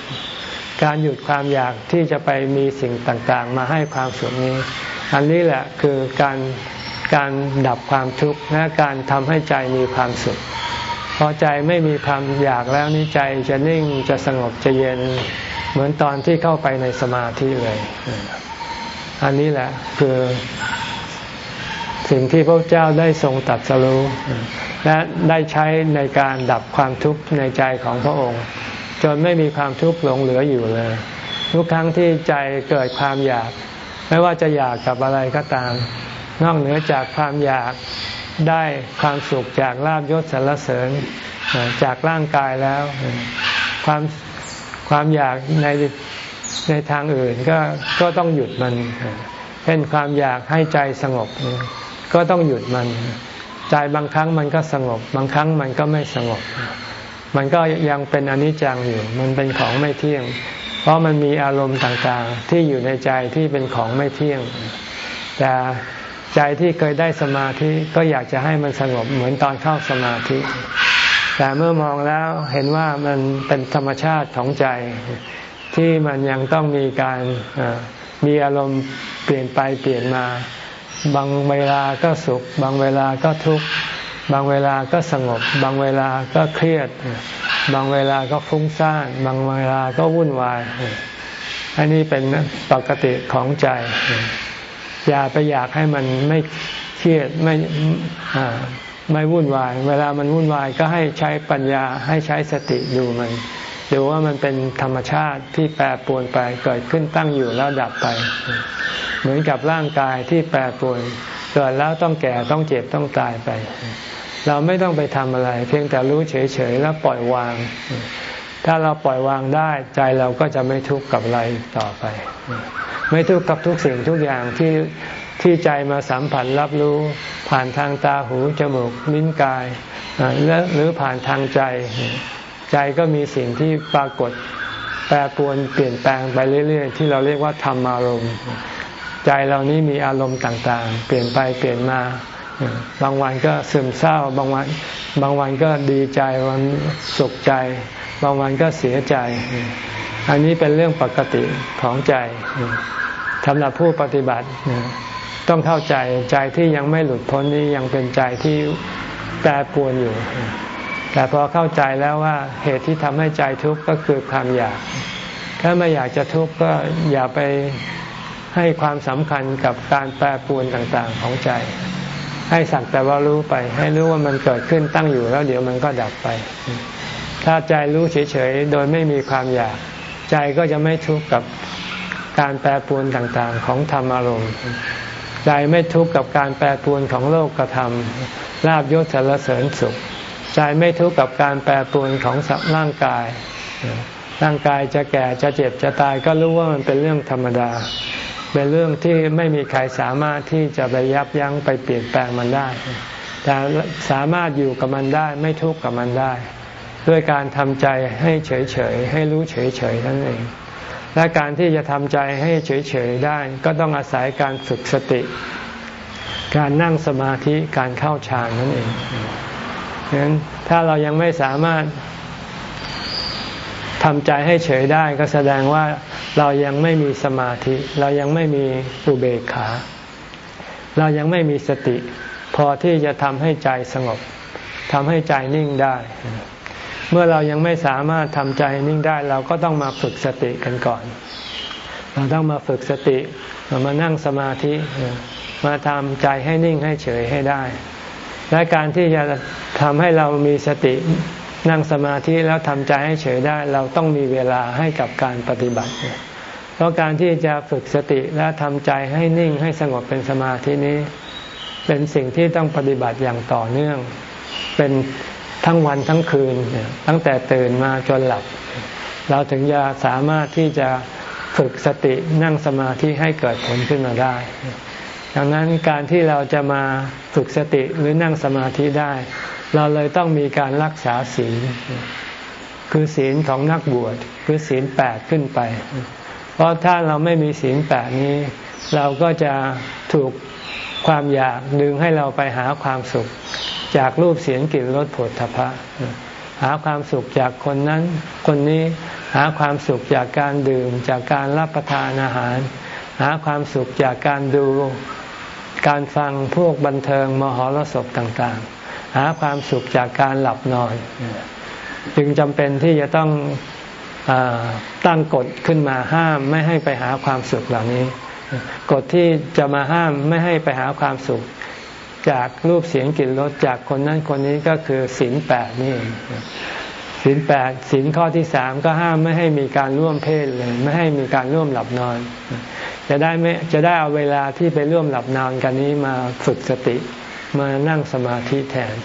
การหยุดความอยากที่จะไปมีสิ่งต่างๆ มาให้ความสุขนี้ อันนี้แหละคือการการดับความทุกข์และการทำให้ใจมีความสุข พอใจไม่มีความอยากแล้วนี้ใจจะนิ่งจะสงบจะเย็น เหมือนตอนที่เข้าไปในสมาธิเลย อันนี้แหละคือ สิ่งที่พระเจ้าได้ทรงตัดสรู้และได้ใช้ในการดับความทุกข์ในใจของพระองค์ จนไม่มีความทุกข์หลงเหลืออยู่เลย ทุกครั้งที่ใจเกิดความอยาก ไม่ว่าจะอยากกับอะไรก็ตาม นอกเหนือจากความอยาก ได้ความสุขจากลาบยศสรรเสริญจากร่างกายแล้ว ความความอยากในในทางอื่นก็ก็ต้องหยุดมัน เช่นความอยากให้ใจสงบ ก็ต้องหยุดมัน ใจบางครั้งมันก็สงบ บางครั้งมันก็ไม่สงบ มันก็ยังเป็นอนิจจังอยู่ มันเป็นของไม่เที่ยง เพราะมันมีอารมณ์ต่างๆ ที่อยู่ในใจที่เป็นของไม่เที่ยง แต่ ใจที่เคยได้สมาธิก็อยากจะให้มันสงบเหมือนตอนเข้าสมาธิ แต่เมื่อมองแล้วเห็นว่ามันเป็นธรรมชาติของใจ ที่มันยังต้องมีการมีอารมณ์เปลี่ยนไปเปลี่ยนมา บางเวลาก็สุข บางเวลาก็ทุกข์บางเวลาก็สงบ บางเวลาก็เครียด บางเวลาก็ฟุ้งซ่านบางเวลาก็วุ่นวาย อันนี้เป็นปกติของใจ อย่าไปอยากให้มันไม่เครียดไม่ไม่วุ่นวาย เวลามันวุ่นวายก็ให้ใช้ปัญญาให้ใช้สติดูมันดูว่ามันเป็นธรรมชาติที่แปรปรวนไปเกิดขึ้นตั้งอยู่แล้วดับไป เหมือนกับร่างกายที่แปรปรวนเกิดแล้วต้องแก่ต้องเจ็บต้องตายไป เราไม่ต้องไปทำอะไร เพียงแต่รู้เฉยๆแล้วปล่อยวาง ถ้าเราปล่อยวางได้ใจเราก็จะไม่ทุกข์กับอะไรต่อไป ไม่ทุกข์กับทุกสิ่งทุกอย่างที่ที่ใจมาสัมผัสรับรู้ผ่านทางตาหูจมูกลิ้นกายหรือผ่านทางใจ ใจก็มีสิ่งที่ปรากฏแปรปรวนเปลี่ยนแปลงไปเรื่อย ๆ ที่เราเรียกว่าธรรมอารมณ์ ใจเรานี้มีอารมณ์ต่างๆ เปลี่ยนไปเปลี่ยนมาบางวันก็ซึมเศร้าบางวันบางวันก็ดีใจวันสุขใจ บางวันก็เสียใจ อันนี้เป็นเรื่องปกติของใจสำหรับผู้ปฏิบัติต้องเข้าใจใจที่ยังไม่หลุดพ้นนี้ยังเป็นใจที่แปรปรวนอยู่ แต่พอเข้าใจแล้วว่าเหตุที่ทำให้ใจทุกข์ก็คือความอยาก ถ้าไม่อยากจะทุกข์ก็อย่าไปให้ความสำคัญกับการแปรปรวนต่างๆของใจ ให้สักแต่ว่ารู้ไป ให้รู้ว่ามันเกิดขึ้นตั้งอยู่แล้วเดี๋ยวมันก็ดับไป ถ้าใจรู้เฉยๆ โดยไม่มีความอยาก ใจก็จะไม่ทุกข์กับการแปรปรวนต่างๆ ของธรรมอารมณ์ใจไม่ทุกข์กับการแปรปรวนของโลกกระทำลาบยศสารเสริญสุข ใจไม่ทุกข์กับการแปรปรวนของสัร่างกาย ร่างกายจะแก่จะเจ็บจะตายก็รู้ว่ามันเป็นเรื่องธรรมดา เป็นเรื่องที่ไม่มีใครสามารถที่จะไปยับยั้งไปเปลี่ยนแปลงมันได้ แต่สามารถอยู่กับมันได้ไม่ทุกข์กับมันได้ ด้วยการทำใจให้เฉยๆให้รู้เฉยๆนั่นเอง และการที่จะทำใจให้เฉยๆได้ ก็ต้องอาศัยการฝึกสติ การนั่งสมาธิการเข้าฌานนั่นเองดังนั้นถ้าเรายังไม่สามารถทำใจให้เฉยได้ก็แสดงว่าเรายังไม่มีสมาธิ เรายังไม่มีอุเบกขา เรายังไม่มีสติ พอที่จะทำให้ใจสงบทำให้ใจนิ่งได้ เมื่อเรายังไม่สามารถทำใจนิ่งได้เราก็ต้องมาฝึกสติกันก่อน เราต้องมาฝึกสติมานั่งสมาธิมาทำใจให้นิ่งให้เฉยให้ได้ และการที่จะทำให้เรามีสตินั่งสมาธิแล้วทำใจให้เฉยได้ เราต้องมีเวลาให้กับการปฏิบัติ เพราะการที่จะฝึกสติและทำใจให้นิ่งให้สงบเป็นสมาธินี้ เป็นสิ่งที่ต้องปฏิบัติอย่างต่อเนื่อง เป็น ทั้งวันทั้งคืน ตั้งแต่ตื่นมาจนหลับ เราถึงจะสามารถที่จะฝึกสตินั่งสมาธิให้เกิดผลขึ้นมาได้ ดังนั้นการที่เราจะมาฝึกสติหรือนั่งสมาธิได้ เราเลยต้องมีการรักษาศีล คือศีลของนักบวชคือศีลแปดขึ้นไป เพราะถ้าเราไม่มีศีลแปดนี้ เราก็จะถูกความอยากดึงให้เราไปหาความสุข จากรูปเสียงกลิ่นรสผลทพะ หาความสุขจากคนนั้น คนนี้หาความสุขจากการดื่ม จากการรับประทานอาหาร หาความสุขจากการดูการฟังพวกบันเทิงมหรสพต่างๆ หาความสุขจากการหลับนอน จึงจำเป็นที่จะต้องอตั้งกฎขึ้นมาห้ามไม่ให้ไปหาความสุขเหล่านี้ กฎที่จะมาห้ามไม่ให้ไปหาความสุข จากรูปเสียงกลิ่นรสจากคนนั้นคนนี้ก็คือศีลแปดนี่ศีลแปดศีลข้อที่สามก็ห้ามไม่ให้มีการร่วมเพศเลย ไม่ให้มีการร่วมหลับนอน จะได้ไม่จะได้เอาเวลาที่ไปร่วมหลับนอนกันนี้มาฝึกสติมานั่งสมาธิแทน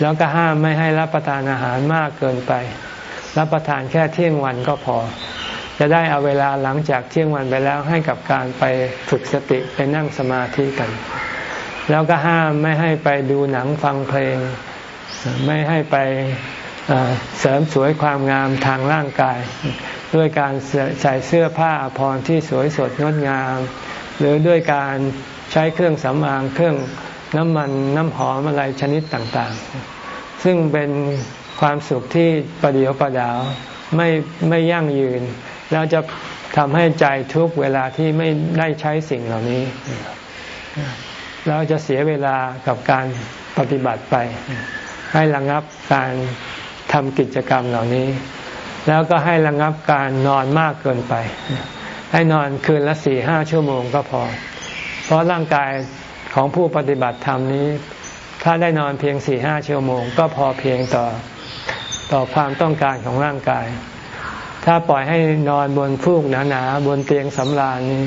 แล้วก็ห้ามไม่ให้รับประทานอาหารมากเกินไป รับประทานแค่เที่ยงวันก็พอ จะได้เอาเวลาหลังจากเที่ยงวันไปแล้วให้กับการไปฝึกสติไปนั่งสมาธิกัน แล้วก็ห้ามไม่ให้ไปดูหนังฟังเพลง ไม่ให้ไปเสริมสวยความงามทางร่างกาย ด้วยการใส่เสื้อผ้าอภรรที่สวยสดงดงาม หรือด้วยการใช้เครื่องสำอางเครื่องน้ำมันน้ำหอมอะไรชนิดต่างๆ ซึ่งเป็นความสุขที่ประเดียวประดาวไม่ไม่ยั่งยืน แล้วจะทำให้ใจทุกเวลาที่ไม่ได้ใช้สิ่งเหล่านี้ เราจะเสียเวลากับการปฏิบัติไป ให้ระงับการทำกิจกรรมเหล่านี้ แล้วก็ให้ระงับการนอนมากเกินไป ให้นอนคืนละสี่ห้าชั่วโมงก็พอ เพราะร่างกายของผู้ปฏิบัติธรรมนี้ ถ้าได้นอนเพียงสี่ห้าชั่วโมง ก็พอเพียงต่อต่อความต้องการของร่างกาย ถ้าปล่อยให้นอนบนฟูกหนาๆบนเตียงสำราญนี้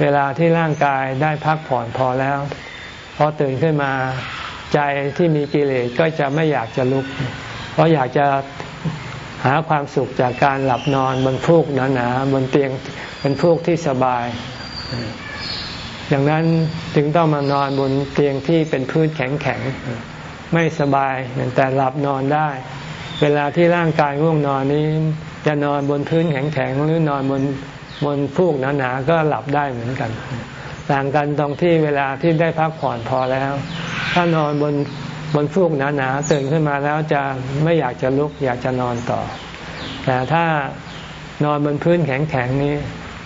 เวลาที่ร่างกายได้พักผ่อนพอแล้ว พอตื่นขึ้นมาใจที่มีกิเลสก็จะไม่อยากจะลุก เพราะอยากจะหาความสุขจากการหลับนอนบนฟูกหนาๆบนเตียงเป็นฟูกที่สบายอย่างนั้นจึงต้องมานอนบนเตียงที่เป็นพื้นแข็งๆไม่สบายแต่หลับนอนได้ เวลาที่ร่างกายง่วงนอนนี้ จะนอนบนพื้นแข็งๆหรือนอนบนบนฟูกหนาๆก็หลับได้เหมือนกัน ต่างกันตรงที่เวลาที่ได้พักผ่อนพอแล้ว ถ้านอนบนบนฟูกหนาๆตื่นขึ้นมาแล้วจะไม่อยากจะลุกอยากจะนอนต่อ แต่ถ้านอนบนพื้นแข็งๆนี้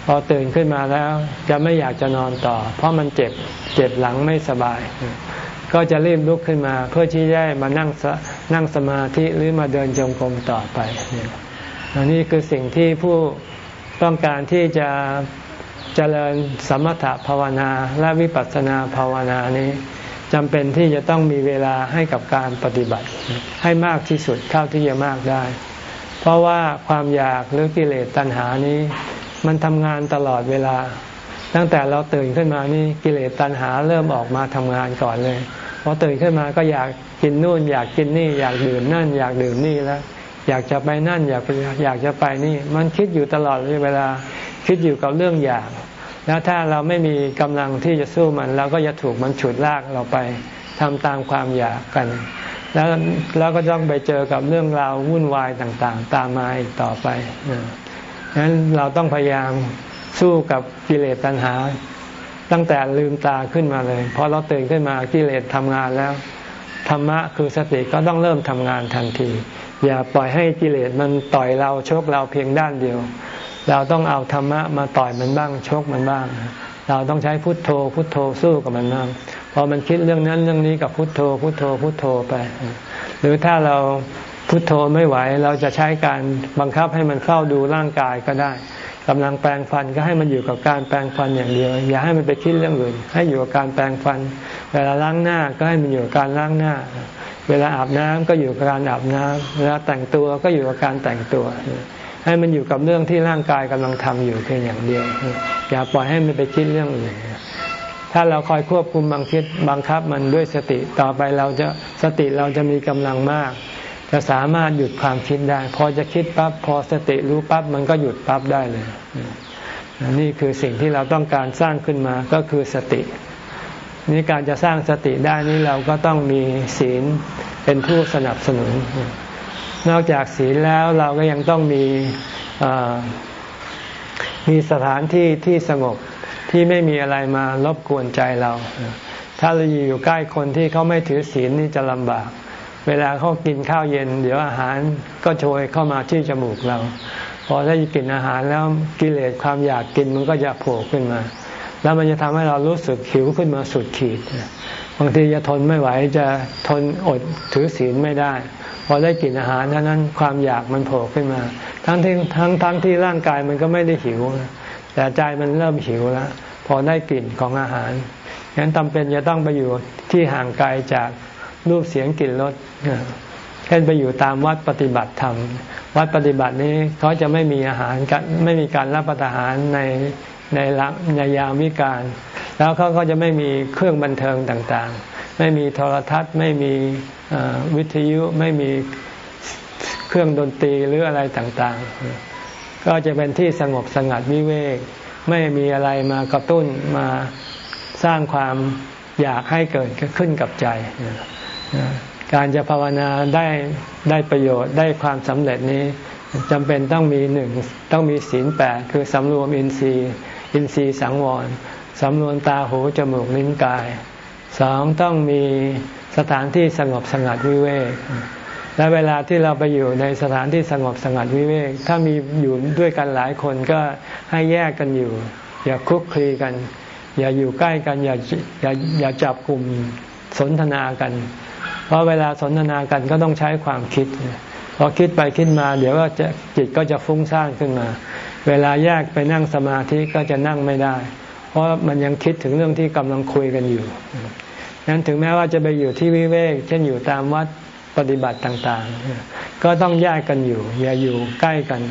พอตื่นขึ้นมาแล้วจะไม่อยากจะนอนต่อ เพราะมันเจ็บเจ็บหลังไม่สบาย ก็จะรีบลุกขึ้นมา เพื่อที่จะมานั่งนั่งสมาธิหรือมาเดินจงกรมต่อไปอันนี้คือสิ่งที่ผู้ต้องการที่จะ เจริญสมถะภาวนาและวิปัสสนาภาวนานี้จำเป็นที่จะต้องมีเวลาให้กับการปฏิบัติ ให้มากที่สุดเท่าที่จะมากได้ เพราะว่าความอยากหรือกิเลสตัณหานี้ มันทำงานตลอดเวลา ตั้งแต่เราตื่นขึ้นมานี่กิเลสตัณหาเริ่มออกมาทำงานก่อนเลยพอตื่นขึ้นมาก็อยากกินนู่น อยากกินนี่ อยากดื่มนั่น อยากดื่มนี่แล้ว อยากจะไปนั่นอยากอยากจะไปนี่ มันคิดอยู่ตลอดเวลาคิดอยู่กับเรื่องอยาก แล้วถ้าเราไม่มีกำลังที่จะสู้มันเราก็จะถูกมันฉุดลากเราไปทำตามความอยากกัน แล้วเราก็ต้องไปเจอกับเรื่องราววุ่นวายต่างๆ ตามมาอีกต่อไปดังนั้นเราต้องพยายามสู้กับกิเลสตัณหา ตั้งแต่ลืมตาขึ้นมาเลยพอเราตื่นขึ้นมากิเลสทำงานแล้ว ธรรมะคือสติก็ต้องเริ่มทำงานทันที อย่าปล่อยให้กิเลสมันต่อยเราชกเราเพียงด้านเดียว เราต้องเอาธรรมะมาต่อยมันบ้างชกมันบ้าง เราต้องใช้พุทโธ พุทโธสู้กับมันบ้างพอมันคิดเรื่องนั้นเรื่องนี้กับพุทโธ พุทโธ พุทโธไป หรือถ้าเราพุทโธไม่ไหวเราจะใช้การบังคับให้มันเข้าดูร่างกายก็ได้ กำลังแปลงฟันก็ให้มันอยู่กับการแปลงฟันอย่างเดียว อย่าให้มันไปคิดเรื่องอื่น ให้อยู่กับการแปลงฟัน เวลาล้างหน้าก็ให้มันอยู่กับการล้างหน้า เวลาอาบน้ำก็อยู่กับการอาบน้ำเวลาแต่งตัวก็อยู่กับการแต่งตัว ให้มันอยู่กับเรื่องที่ร่างกายกำลังทำอยู่เพียงอย่างเดียว อย่าปล่อยให้มันไปคิดเรื่องอื่นถ้าเราคอยควบคุมบังคิดบังคับมันด้วยสติต่อไปเราจะสติเราจะมีกำลังมาก จะสามารถหยุดความคิดได้ พอจะคิดปั๊บพอสติรู้ปั๊บมันก็หยุดปั๊บได้เลย นี่คือสิ่งที่เราต้องการสร้างขึ้นมาก็คือสตินี่การจะสร้างสติได้นี้เราก็ต้องมีศีลเป็นผู้สนับสนุน นอกจากศีลแล้วเราก็ยังต้องมีมีสถานที่ที่สงบที่ไม่มีอะไรมารบกวนใจเรา ถ้าเราอยู่ใกล้คนที่เขาไม่ถือศีลนี่จะลำบาก เวลาเขากินข้าวเย็น เดี๋ยวอาหารก็โชยเข้ามาที่จมูกเรา พอได้กินอาหารแล้วกิเลสความอยากกินมันก็จะโผล่ขึ้นมา แล้วมันจะทำให้เรารู้สึกหิวขึ้นมาสุดขีดบางทีจะทนไม่ไหวจะทนอดถือศีลไม่ได้ พอได้กินอาหารเท่านั้นความอยากมันโผล่ขึ้นมา ทั้งที่ทั้งทั้งที่ร่างกายมันก็ไม่ได้หิว แต่ใจมันเริ่มหิวแล้วพอได้กลิ่นของอาหารฉะนั้นจำเป็นจะต้องไปอยู่ที่ห่างไกลจาก รูปเสียงกลิ่นรสเช่นไปอยู่ตามวัดปฏิบัติธรรม วัดปฏิบัตินี้เขาจะไม่มีอาหารไม่มีการรับประทานในในในยามวิการ แล้วเขาก็จะไม่มีเครื่องบันเทิงต่างๆ ไม่มีโทรทัศน์ ไม่มีวิทยุไม่มีเครื่องดนตรีหรืออะไรต่างๆ ก็จะเป็นที่สงบสงัดวิเวก ไม่มีอะไรมากระตุ้นมาสร้างความอยากให้เกิดขึ้นกับใจ การจะภาวนาได้ได้ประโยชน์ได้ความสำเร็จนี้จำเป็นต้องมีหนึ่งต้องมีศีลแปดคือสำรวมอินทรีย์อินทรีย์สังวรสำรวมตาหูจมูกลิ้นกายสองต้องมีสถานที่สงบสงัดวิเวกและเวลาที่เราไปอยู่ในสถานที่สงบสงัดวิเวก ถ้ามีอยู่ด้วยกันหลายคนก็ให้แยกกันอยู่ อย่าคุกคีกัน อย่าอยู่ใกล้กัน อย่าอย่าอย่าจับกลุ่มสนทนากัน เพราะเวลาสนทนากันก็ต้องใช้ความคิด พอคิดไปคิดมาเดี๋ยวก็จะจิตก็จะฟุ้งซ่านขึ้นมา เวลาแยกไปนั่งสมาธิก็จะนั่งไม่ได้ เพราะมันยังคิดถึงเรื่องที่กำลังคุยกันอยู่นั้นถึงแม้ว่าจะไปอยู่ที่วิเวก เช่นอยู่ตามวัดปฏิบัติต่างๆ ก็ต้องแยกกันอยู่ อย่าอยู่ใกล้กัน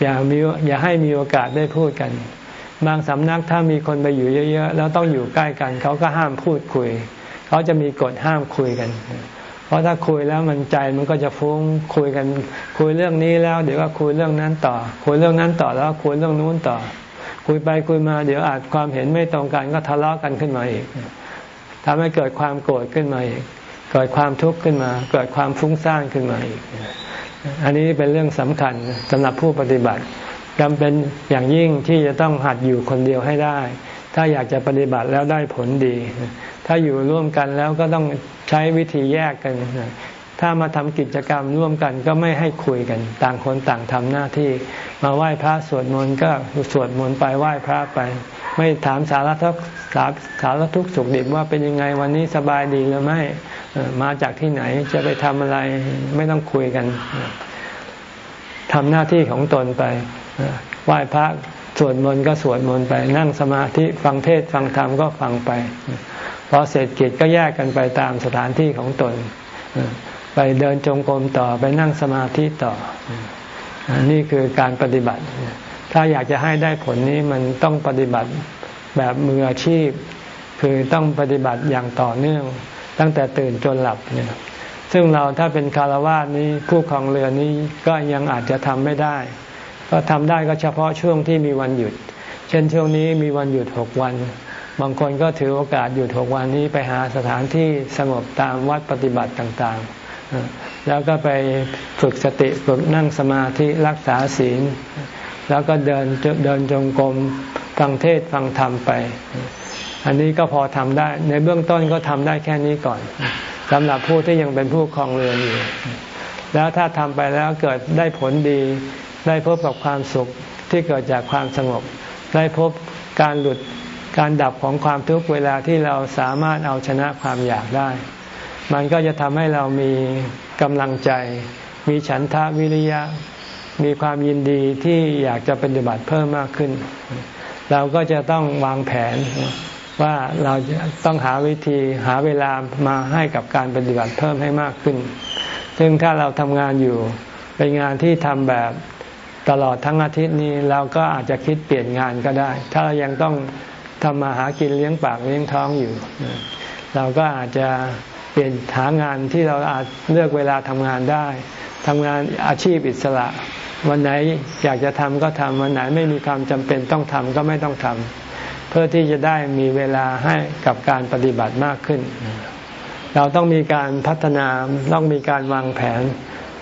อย่ามีอย่าให้มีโอกาสได้พูดกัน บางสำนักถ้ามีคนไปอยู่เยอะ ๆ แล้วต้องอยู่ใกล้กัน เขาก็ห้ามพูดคุย เขาจะมีกฎห้ามคุยกัน เพราะถ้าคุยแล้วมันใจมันก็จะฟุ้งคุยกัน คุยเรื่องนี้แล้ว เดี๋ยวก็คุยเรื่องนั้นต่อ คุยเรื่องนั้นต่อแล้วคุยเรื่องนู้นต่อ คุยไปคุยมาเดี๋ยวอาจความเห็นไม่ตรงกันก็ทะเลาะกันขึ้นมาอีกทำให้เกิดความโกรธขึ้นมาอีก เกิดความทุกข์ขึ้นมา เกิดความฟุ้งซ่านขึ้นมาอีก อันนี้เป็นเรื่องสำคัญสำหรับผู้ปฏิบัติจำเป็นอย่างยิ่งที่จะต้องหัดอยู่คนเดียวให้ได้ ถ้าอยากจะปฏิบัติแล้วได้ผลดี ถ้าอยู่ร่วมกันแล้วก็ต้องใช้วิธีแยกกัน ถ้ามาทำกิจกรรมร่วมกันก็ไม่ให้คุยกัน ต่างคนต่างทำหน้าที่ มาไหว้พระสวดมนต์ก็สวดมนต์ไปไหว้พระไป ไม่ถามสารทุกสาสารทุกสุขดิบว่าเป็นยังไงวันนี้สบายดีหรือไม่มาจากที่ไหนจะไปทำอะไรไม่ต้องคุยกันทำหน้าที่ของตนไปไหว้พระสวดมนต์ก็สวดมนต์ไป นั่งสมาธิฟังเทศฟังธรรมก็ฟังไป พอเสร็จกิจก็แยกกันไปตามสถานที่ของตน ไปเดินจงกรมต่อไปนั่งสมาธิต่อ นี่คือการปฏิบัติ ถ้าอยากจะให้ได้ผลนี้มันต้องปฏิบัติแบบมืออาชีพ คือต้องปฏิบัติอย่างต่อเนื่อง ตั้งแต่ตื่นจนหลับเนี่ยซึ่งเราถ้าเป็นคารวะนี้ผู้ครองเรือนนี้ก็ยังอาจจะทำไม่ได้ ก็ทำได้ก็เฉพาะช่วงที่มีวันหยุด เช่นช่วงนี้มีวันหยุดหกวัน บางคนก็ถือโอกาสหยุดหกวันนี้ไปหาสถานที่สงบตามวัดปฏิบัติต่างๆ แล้วก็ไปฝึกสติฝึกนั่งสมาธิรักษาศีล แล้วก็เดินเดินจงกรมฟังเทศฟังธรรมไป อันนี้ก็พอทำได้ ในเบื้องต้นก็ทำได้แค่นี้ก่อนสำหรับผู้ที่ยังเป็นผู้คลองเรือนอยู่ แล้วถ้าทำไปแล้วเกิดได้ผลดีได้พบกับความสุขที่เกิดจากความสงบ ได้พบการหลุด การดับของความทุกข์เวลาที่เราสามารถเอาชนะความอยากได้ มันก็จะทำให้เรามีกำลังใจ มีฉันทะวิริยะ มีความยินดีที่อยากจะปฏิบัติเพิ่มมากขึ้น เราก็จะต้องวางแผนว่าเราจะต้องหาวิธีหาเวลามาให้กับการปฏิบัติเพิ่มให้มากขึ้น ซึ่งถ้าเราทำงานอยู่เป็นงานที่ทำแบบตลอดทั้งอาทิตย์นี้เราก็อาจจะคิดเปลี่ยนงานก็ได้ ถ้าเรายังต้อง ทำมาหากินเลี้ยงปากเลี้ยงท้องอยู่ เราก็อาจจะเปลี่ยนหางานที่เราอาจเลือกเวลาทำงานได้ทำงานอาชีพอิสระ วันไหนอยากจะทำก็ทำวันไหนไม่มีความจำเป็นต้องทำก็ไม่ต้องทำเพื่อที่จะได้มีเวลาให้กับการปฏิบัติมากขึ้น เราต้องมีการพัฒนาต้องมีการวางแผน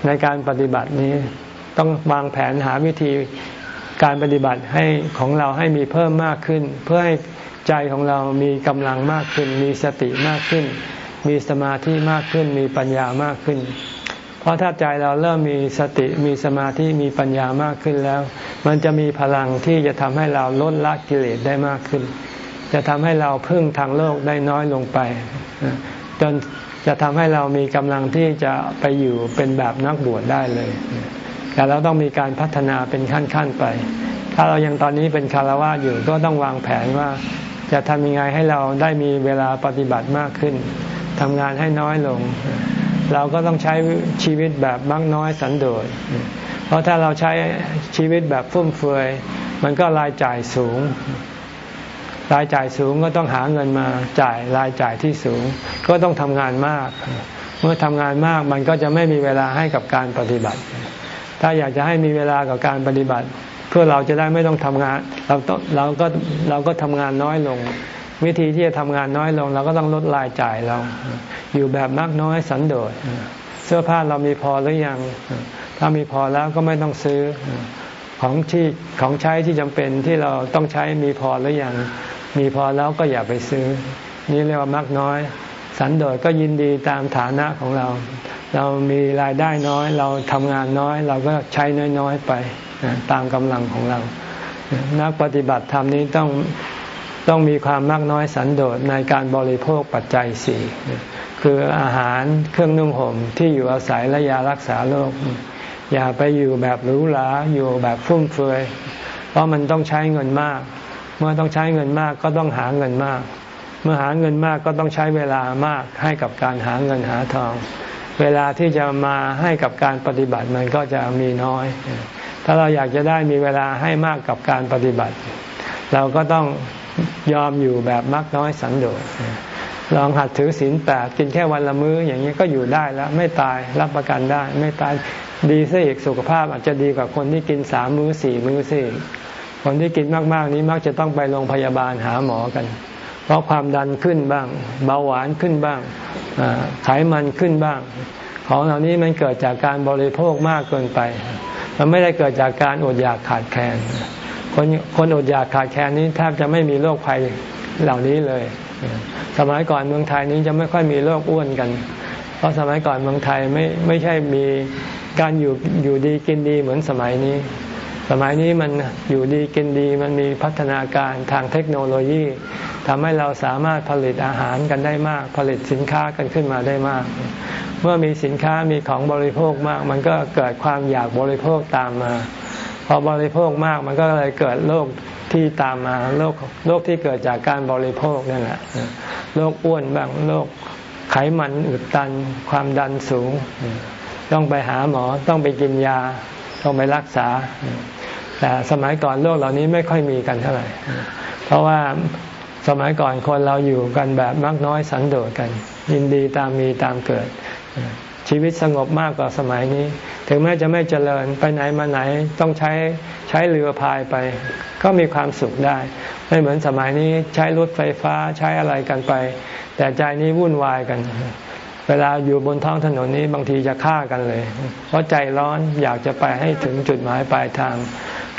ในการปฏิบัตินี้ ต้องวางแผนหาวิธี การปฏิบัติให้ของเราให้มีเพิ่มมากขึ้น เพื่อให้ใจของเรามีกำลังมากขึ้น มีสติมากขึ้น มีสมาธิมากขึ้น มีปัญญามากขึ้น เพราะถ้าใจเราเริ่มมีสติมีสมาธิมีปัญญามากขึ้นแล้ว มันจะมีพลังที่จะทำให้เราลดละกิเลสได้มากขึ้น จะทำให้เราพึ่งทางโลกได้น้อยลงไป จนจะทำให้เรามีกำลังที่จะไปอยู่เป็นแบบนักบวชได้เลย แต่เราต้องมีการพัฒนาเป็นขั้นๆไป ถ้าเรายังตอนนี้เป็นคารวะอยู่ก็ต้องวางแผนว่า จะทำยังไงให้เราได้มีเวลาปฏิบัติมากขึ้นทำงานให้น้อยลง เราก็ต้องใช้ชีวิตแบบมักน้อยสันโดษ เพราะถ้าเราใช้ชีวิตแบบฟุ่มเฟือย มันก็รายจ่ายสูง รายจ่ายสูงก็ต้องหาเงินมาจ่ายรายจ่ายที่สูง ก็ต้องทำงานมาก เมื่อทำงานมากมันก็จะไม่มีเวลาให้กับการปฏิบัติ ถ้าอยากจะให้มีเวลากับการปฏิบัติ เพื่อเราจะได้ไม่ต้องทำงาน เราต้องเราก็เราก็ทำงานน้อยลง วิธีที่จะทำงานน้อยลง เราก็ต้องลดรายจ่ายเรา อยู่แบบมากน้อยสันโดษเสื้อผ้าเรามีพอหรือยัง ถ้ามีพอแล้วก็ไม่ต้องซื้อของที่ของใช้ที่จำเป็นที่เราต้องใช้มีพอหรือยังมีพอแล้วก็อย่าไปซื้อ นี่เรียกว่ามากน้อย สันโดษก็ยินดีตามฐานะของเรา เรามีรายได้น้อย เราทำงานน้อย เราก็ใช้น้อยๆไปตามกำลังของเรา นักปฏิบัติธรรมนี้ต้องต้องมีความมากน้อยสันโดษในการบริโภคปัจจัยสี่คืออาหารเครื่องนุ่งห่มที่อยู่อาศัยและยารักษาโรคอย่าไปอยู่แบบหรูหราอยู่แบบฟุ่มเฟือยเพราะมันต้องใช้เงินมาก เมื่อต้องใช้เงินมากก็ต้องหาเงินมาก เมื่อหาเงินมากก็ต้องใช้เวลามากให้กับการหาเงินหาทอง เวลาที่จะมาให้กับการปฏิบัติมันก็จะมีน้อย ถ้าเราอยากจะได้มีเวลาให้มากกับการปฏิบัติ เราก็ต้องยอมอยู่แบบมักน้อยสันโดษลองหัดถือศีลแปดกินแค่วันละมื้ออย่างนี้ก็อยู่ได้แล้ว ไม่ตายรับประกันได้ ไม่ตายดีซะอีกสุขภาพอาจจะดีกว่าคนที่กินสามมื้อสี่มื้อสิคนที่กินมากๆนี้มักจะต้องไปโรงพยาบาลหาหมอกัน ราะความดันขึ้นบ้าง เบาหวานขึ้นบ้างไขมันขึ้นบ้าง ของเหล่านี้มันเกิดจากการบริโภคมากเกินไป มันไม่ได้เกิดจากการอดอยากขาดแคลนคนคนอดอยากขาดแคลนนี้แทบจะไม่มีโรคภัยเหล่านี้เลย สมัยก่อนเมืองไทยนี้จะไม่ค่อยมีโรคอ้วนกัน เพราะสมัยก่อนเมืองไทยไม่ไม่ใช่มีการอยู่อยู่ดีกินดีเหมือนสมัยนี้ สมัยนี้มันอยู่ดีกินดีมันมีพัฒนาการทางเทคโนโลยีทำให้เราสามารถผลิตอาหารกันได้มาก ผลิตสินค้ากันขึ้นมาได้มาก เมื่อมีสินค้ามีของบริโภคมาก มันก็เกิดความอยากบริโภคตามมา พอบริโภคมากมันก็เลยเกิดโรคที่ตามมาโรคโรคที่เกิดจากการบริโภคนั่นแหละโรคอ้วนบ้างโรคไขมันอุดตัน ความดันสูง ต้องไปหาหมอต้องไปกินยาต้องไปรักษา แต่สมัยก่อนโรคเหล่านี้ไม่ค่อยมีกันเท่าไหร่ เพราะว่าสมัยก่อนคนเราอยู่กันแบบมากน้อยสันโดษกัน ยินดีตามมีตามเกิด ชีวิตสงบมากกว่าสมัยนี้ ถึงแม้จะไม่เจริญไปไหนมาไหนต้องใช้ใช้เรือพายไป ก็มีความสุขได้ ไม่เหมือนสมัยนี้ใช้รถไฟฟ้าใช้อะไรกันไป แต่ใจนี้วุ่นวายกัน เวลาอยู่บนท้องถนนนี้บางทีจะฆ่ากันเลย เพราะใจร้อนอยากจะไปให้ถึงจุดหมายปลายทาง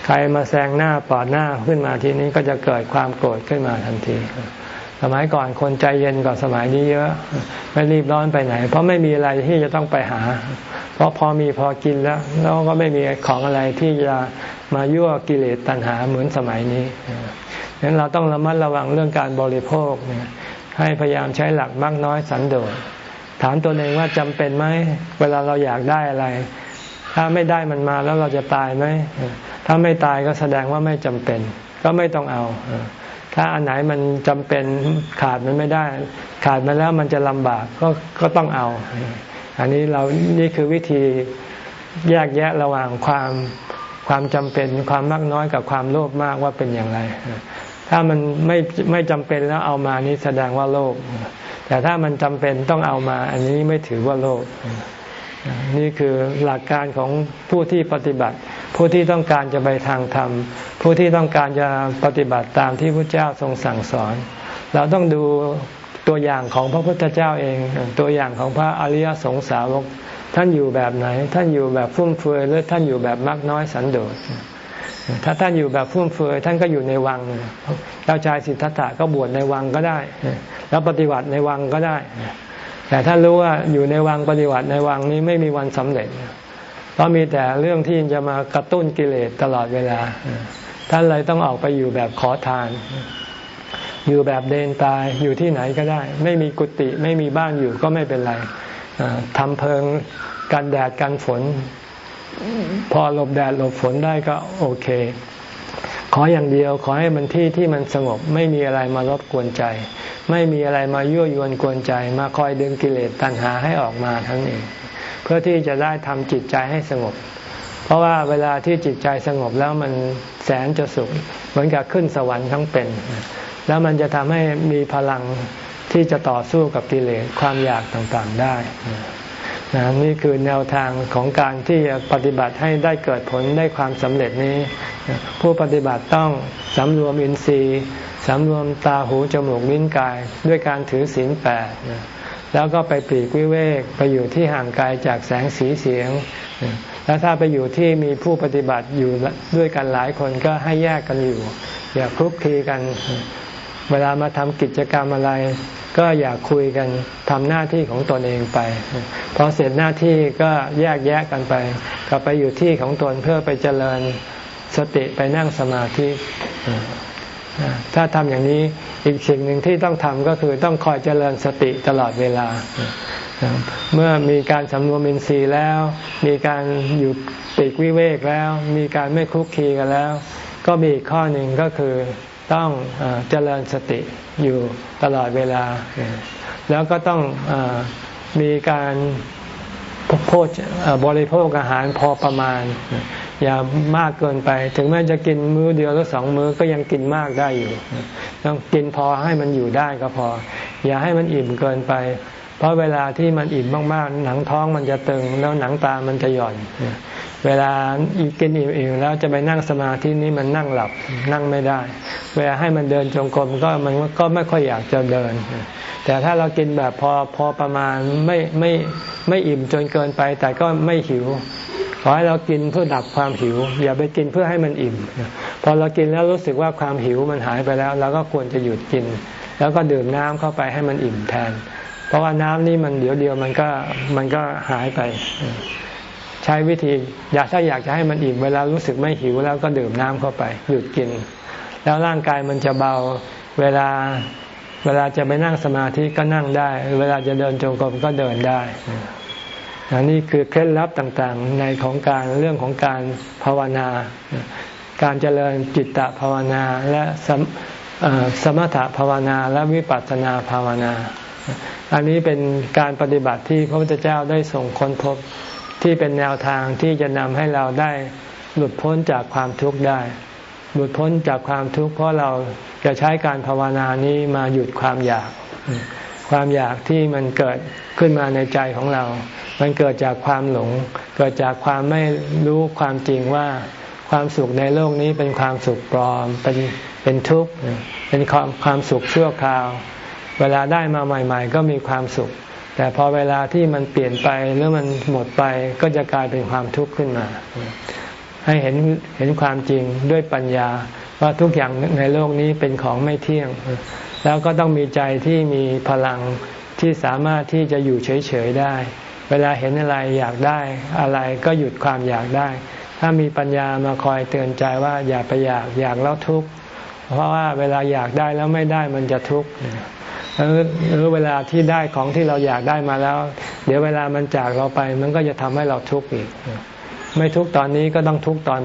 ใครมาแซงหน้าปอดหน้าขึ้นมาทีนี้ก็จะเกิดความโกรธขึ้นมาทันที สมัยก่อนคนใจเย็นกว่าสมัยนี้เยอะ ไม่รีบร้อนไปไหน เพราะไม่มีอะไรที่จะต้องไปหา เพราะพอมีพอกินแล้วแล้วก็ไม่มีของอะไรที่จะมายั่วกิเลสตัณหาเหมือนสมัยนี้ดังนั้นเราต้องระมัดระวังเรื่องการบริโภคให้พยายามใช้หลักมากน้อยสันโดษถามตัวเองว่าจำเป็นไหมเวลาเราอยากได้อะไร ถ้าไม่ได้มันมาแล้วเราจะตายไหมถ้าไม่ตายก็แสดงว่าไม่จำเป็น ก็ไม่ต้องเอา ถ้าอันไหนมันจำเป็นขาดมันไม่ได้ ขาดมาแล้วมันจะลำบากก็ก็ต้องเอา อันนี้เรานี่คือวิธีแยกแยะระหว่างความความจำเป็นความมากน้อยกับความโลภมากว่าเป็นอย่างไร ถ้ามันไม่ไม่จำเป็นแล้วเอามานี้แสดงว่าโลภแต่ถ้ามันจำเป็นต้องเอามา อันนี้ไม่ถือว่าโลภ นี่คือหลักการของผู้ที่ปฏิบัติ ผู้ที่ต้องการจะไปทางธรรม ผู้ที่ต้องการจะปฏิบัติตามที่พระเจ้าทรงสั่งสอน เราต้องดูตัวอย่างของพระพุทธเจ้าเอง ตัวอย่างของพระอริยสงสาวก ท่านอยู่แบบไหน ท่านอยู่แบบฟุ่มเฟือยหรือท่านอยู่แบบมากน้อยสันโดษถ้าท่านอยู่แบบฟุ่มเฟือยท่านก็อยู่ในวังเจ้าชายสิทธัตถะก็บวชในวังก็ได้ แล้วปฏิบัติในวังก็ได้ แต่ถ้ารู้ว่าอยู่ในวังปฏิบัติในวังนี้ไม่มีวันสำเร็จ เพราะมีแต่เรื่องที่จะมากระตุ้นกิเลสตลอดเวลา ท่านเลยต้องออกไปอยู่แบบขอทาน อยู่แบบเดินตายอยู่ที่ไหนก็ได้ ไม่มีกุฏิไม่มีบ้านอยู่ก็ไม่เป็นไรทำเพิงกันแดดกันฝน พอหลบแดดหลบฝนได้ก็โอเค ขออย่างเดียวขอให้มันที่ที่มันสงบไม่มีอะไรมารบกวนใจ ไม่มีอะไรมายั่วยวนกวนใจ มาคอยดึงกิเลสตัณหาให้ออกมาทั้งนี้เพื่อที่จะได้ทำจิตใจให้สงบ เพราะว่าเวลาที่จิตใจสงบแล้วมันแสนจะสุข เหมือนกับขึ้นสวรรค์ทั้งเป็น แล้วมันจะทำให้มีพลังที่จะต่อสู้กับกิเลสความอยากต่างๆได้นะนี่คือแนวทางของการที่ปฏิบัติให้ได้เกิดผลได้ความสำเร็จนี้ ผู้ปฏิบัติต้องสำรวมอินทรีย์ สำรวมตาหูจมูกลิ้นกายด้วยการถือศีลแปดแล้วก็ไปปีกวิเวกไปอยู่ที่ห่างไกลจากแสงสีเสียง แล้วถ้าไปอยู่ที่มีผู้ปฏิบัติอยู่ด้วยกันหลายคนก็ให้แยกกันอยู่ อย่าคลุกคลีกัน เวลามาทำกิจกรรมอะไร ก็อย่าคุยกันทำหน้าที่ของตนเองไป พอเสร็จหน้าที่ก็แยกแยกกันไปกลับไปอยู่ที่ของตนเพื่อไปเจริญสติไปนั่งสมาธิ ถ้าทำอย่างนี้อีกสิ่งหนึ่งที่ต้องทำก็คือต้องคอยเจริญสติตลอดเวลา เมื่อมีการสำรวมอินทรีย์แล้ว มีการอยู่ปีกวิเวกแล้ว มีการไม่คุกคีกันแล้ว ก็มีข้อหนึ่งก็คือต้องเจริญสติอยู่ตลอดเวลา แล้วก็ต้องอมีการโภชบริโภคอาหารพอประมาณ อย่ามากเกินไป ถึงแม้จะกินมื้อเดียวหรือสองมื้อก็ยังกินมากได้อยู่ ต้องกินพอให้มันอยู่ได้ก็พอ อย่าให้มันอิ่มเกินไป เพราะเวลาที่มันอิ่มมากๆ หนังท้องมันจะตึงแล้วหนังตามันจะหย่อน เวลากินอิ่มๆแล้วจะไปนั่งสมาธินี้มันนั่งหลับนั่งไม่ได้ เวลาให้มันเดินจงกรมก็มันก็ไม่ค่อยอยากจะเดินแต่ถ้าเรากินแบบพอพอประมาณไม่ไม่ไม่อิ่มจนเกินไป แต่ก็ไม่หิว ขอให้เรากินเพื่อดับความหิว อย่าไปกินเพื่อให้มันอิ่ม พอเรากินแล้วรู้สึกว่าความหิวมันหายไปแล้วเราก็ควรจะหยุดกิน แล้วก็ดื่มน้ำเข้าไปให้มันอิ่มแทน เพราะว่าน้ำนี่มันเดี๋ยวเดียวมันก็มันก็หายไป ใช้วิธี อยากถ้าอยากจะให้มันอิ่มเวลารู้สึกไม่หิวแล้วก็ดื่มน้ำเข้าไป หยุดกิน แล้วร่างกายมันจะเบาเวลาเวลาจะไปนั่งสมาธิก็นั่งได้ เวลาจะเดินจงกรมก็เดินได้ อันนี้คือเคล็ดลับต่างๆ ในของการเรื่องของการภาวนา การเจริญจิตตภาวนาและสมถภาวนาและวิปัสสนาภาวนา อันนี้เป็นการปฏิบัติที่พระพุทธเจ้าได้ส่งค้นพบที่เป็นแนวทางที่จะนำให้เราได้หลุดพ้นจากความทุกข์ได้ หลุดพ้นจากความทุกข์เพราะเราจะใช้การภาวนานี้มาหยุดความอยาก ความอยากที่มันเกิดขึ้นมาในใจของเรา มันเกิดจากความหลง เกิดจากความไม่รู้ความจริงว่าความสุขในโลกนี้เป็นความสุขปลอม เป็นเป็นทุกข์ เป็นความความสุขชั่วคราว เวลาได้มาใหม่ ๆ ก็มีความสุข แต่พอเวลาที่มันเปลี่ยนไปหรือมันหมดไปก็จะกลายเป็นความทุกข์ขึ้นมา ให้เห็นเห็นความจริงด้วยปัญญาว่าทุกอย่างในโลกนี้เป็นของไม่เที่ยง แล้วก็ต้องมีใจที่มีพลังที่สามารถที่จะอยู่เฉยๆได้ เวลาเห็นอะไรอยากได้อะไรก็หยุดความอยากได้ ถ้ามีปัญญามาคอยเตือนใจว่าอย่าไปอยากอยากแล้วทุกข์เพราะว่าเวลาอยากได้แล้วไม่ได้มันจะทุกข์หรือเวลาที่ได้ของที่เราอยากได้มาแล้ว เดี๋ยวเวลามันจากเราไป มันก็จะทำให้เราทุกข์อีก ไม่ทุกข์ตอนนี้ก็ต้องทุกข์ตอน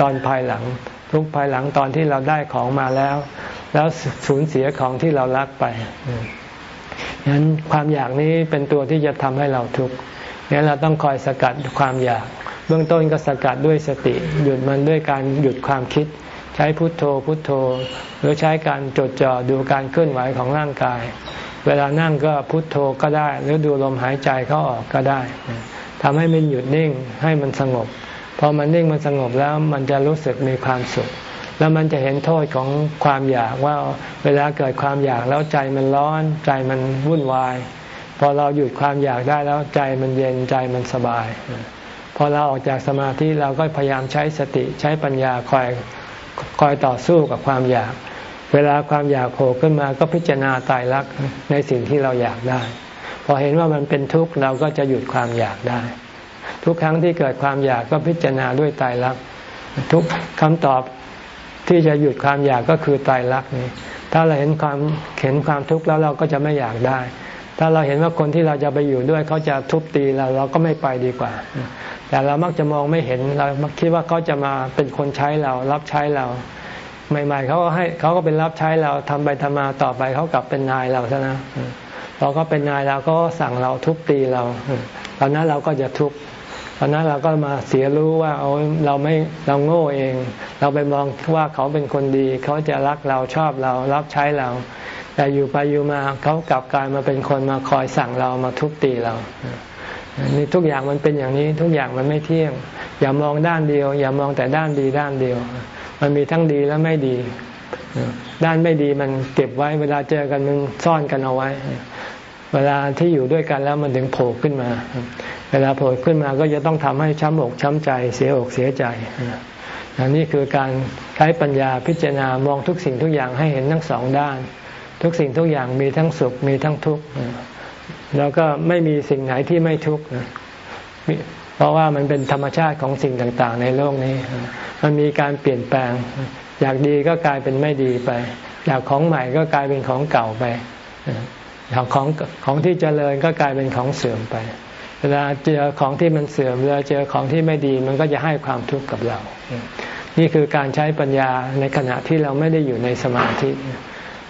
ตอนภายหลัง ทุกข์ภายหลังตอนที่เราได้ของมาแล้ว แล้วสูญเสียของที่เรารักไปฉะนั้นความอยากนี้เป็นตัวที่จะทำให้เราทุกข์งั้นเราต้องคอยสกัดความอยาก เบื้องต้นก็สกัดด้วยสติ หยุดมันด้วยการหยุดความคิด ใช้พุทโธพุทโธ หรือใช้การจดจ่อดูการเคลื่อนไหวของร่างกาย เวลานั่งก็พุทโธก็ได้ หรือดูลมหายใจเข้าออกก็ได้ทำให้มันหยุดนิ่งให้มันสงบ พอมันนิ่งมันสงบแล้วมันจะรู้สึกมีความสุข แล้วมันจะเห็นโทษของความอยากว่าเวลาเกิดความอยากแล้วใจมันร้อน ใจมันวุ่นวาย พอเราหยุดความอยากได้แล้วใจมันเย็นใจมันสบาย พอเราออกจากสมาธิเราก็พยายามใช้สติใช้ปัญญาคอยคอยต่อสู้กับความอยาก เวลาความอยากโผล่ขึ้นมาก็พิจารณาตายรักในสิ่งที่เราอยากได้ พอเห็นว่ามันเป็นทุกข์เราก็จะหยุดความอยากได้ ทุกครั้งที่เกิดความอยากก็พิจารณาด้วยตายรักทุกคำตอบ ที่จะหยุดความอยากก็คือตายรักนี่ถ้าเราเห็นความเห็นความทุกข์แล้วเราก็จะไม่อยากได้ ถ้าเราเห็นว่าคนที่เราจะไปอยู่ด้วยเขาจะทุบตีเราเราก็ไม่ไปดีกว่า แต่เรามักจะมองไม่เห็นเรามักคิดว่าเขาจะมาเป็นคนใช้เรารับใช้เรา ใหม่ ๆเขาก็ให้เขาก็เป็นรับใช้เราทำไปทำมาต่อไปเขากลับเป็นนายเราซะนะพอเขาเป็นนายเราก็สั่งเราทุบตีเรา ตอนนั้นเราก็จะทุกข์ อนนั้นเราก็มาเสียรู้ว่าเอาเราไม่เราโง่เอง เราไปมองว่าเขาเป็นคนดี เขาจะรักเราชอบเรารับใช้เรา แต่อยู่ไปอยู่มาเขากลับกลายมาเป็นคนมาคอยสั่งเรามาทุบตีเรานี่ทุกอย่างมันเป็นอย่างนี้ทุกอย่างมันไม่เที่ยง อย่ามองด้านเดียว อย่ามองแต่ด้านดีด้านเดียว มันมีทั้งดีและไม่ดี ด้านไม่ดีมันเก็บไว้เวลาเจอกันมันซ่อนกันเอาไว้ เวลาที่อยู่ด้วยกันแล้วมันถึงโผล่ขึ้นมา เวลาโผล่ขึ้นมาก็จะต้องทำให้ช้ำอกช้ำใจ เสียอกเสียใจนนี้คือการใช้ปัญญาพิจารณามองทุกสิ่งทุกอย่างให้เห็นทั้งสองด้าน ทุกสิ่งทุกอย่างมีทั้งสุขมีทั้งทุกข์แล้วก็ไม่มีสิ่งไหนที่ไม่ทุกข์เพราะว่ามันเป็นธรรมชาติของสิ่งต่างๆ ในโลกนี้ มันมีการเปลี่ยนแปลง อยากดีก็กลายเป็นไม่ดีไป อยากของใหม่ก็กลายเป็นของเก่าไป อยากของของที่เจริญก็กลายเป็นของเสื่อมไป เวลาเจอของที่มันเสื่อมเวลาเจอของที่ไม่ดี มันก็จะให้ความทุกข์กับเรา นี่คือการใช้ปัญญาในขณะที่เราไม่ได้อยู่ในสมาธิ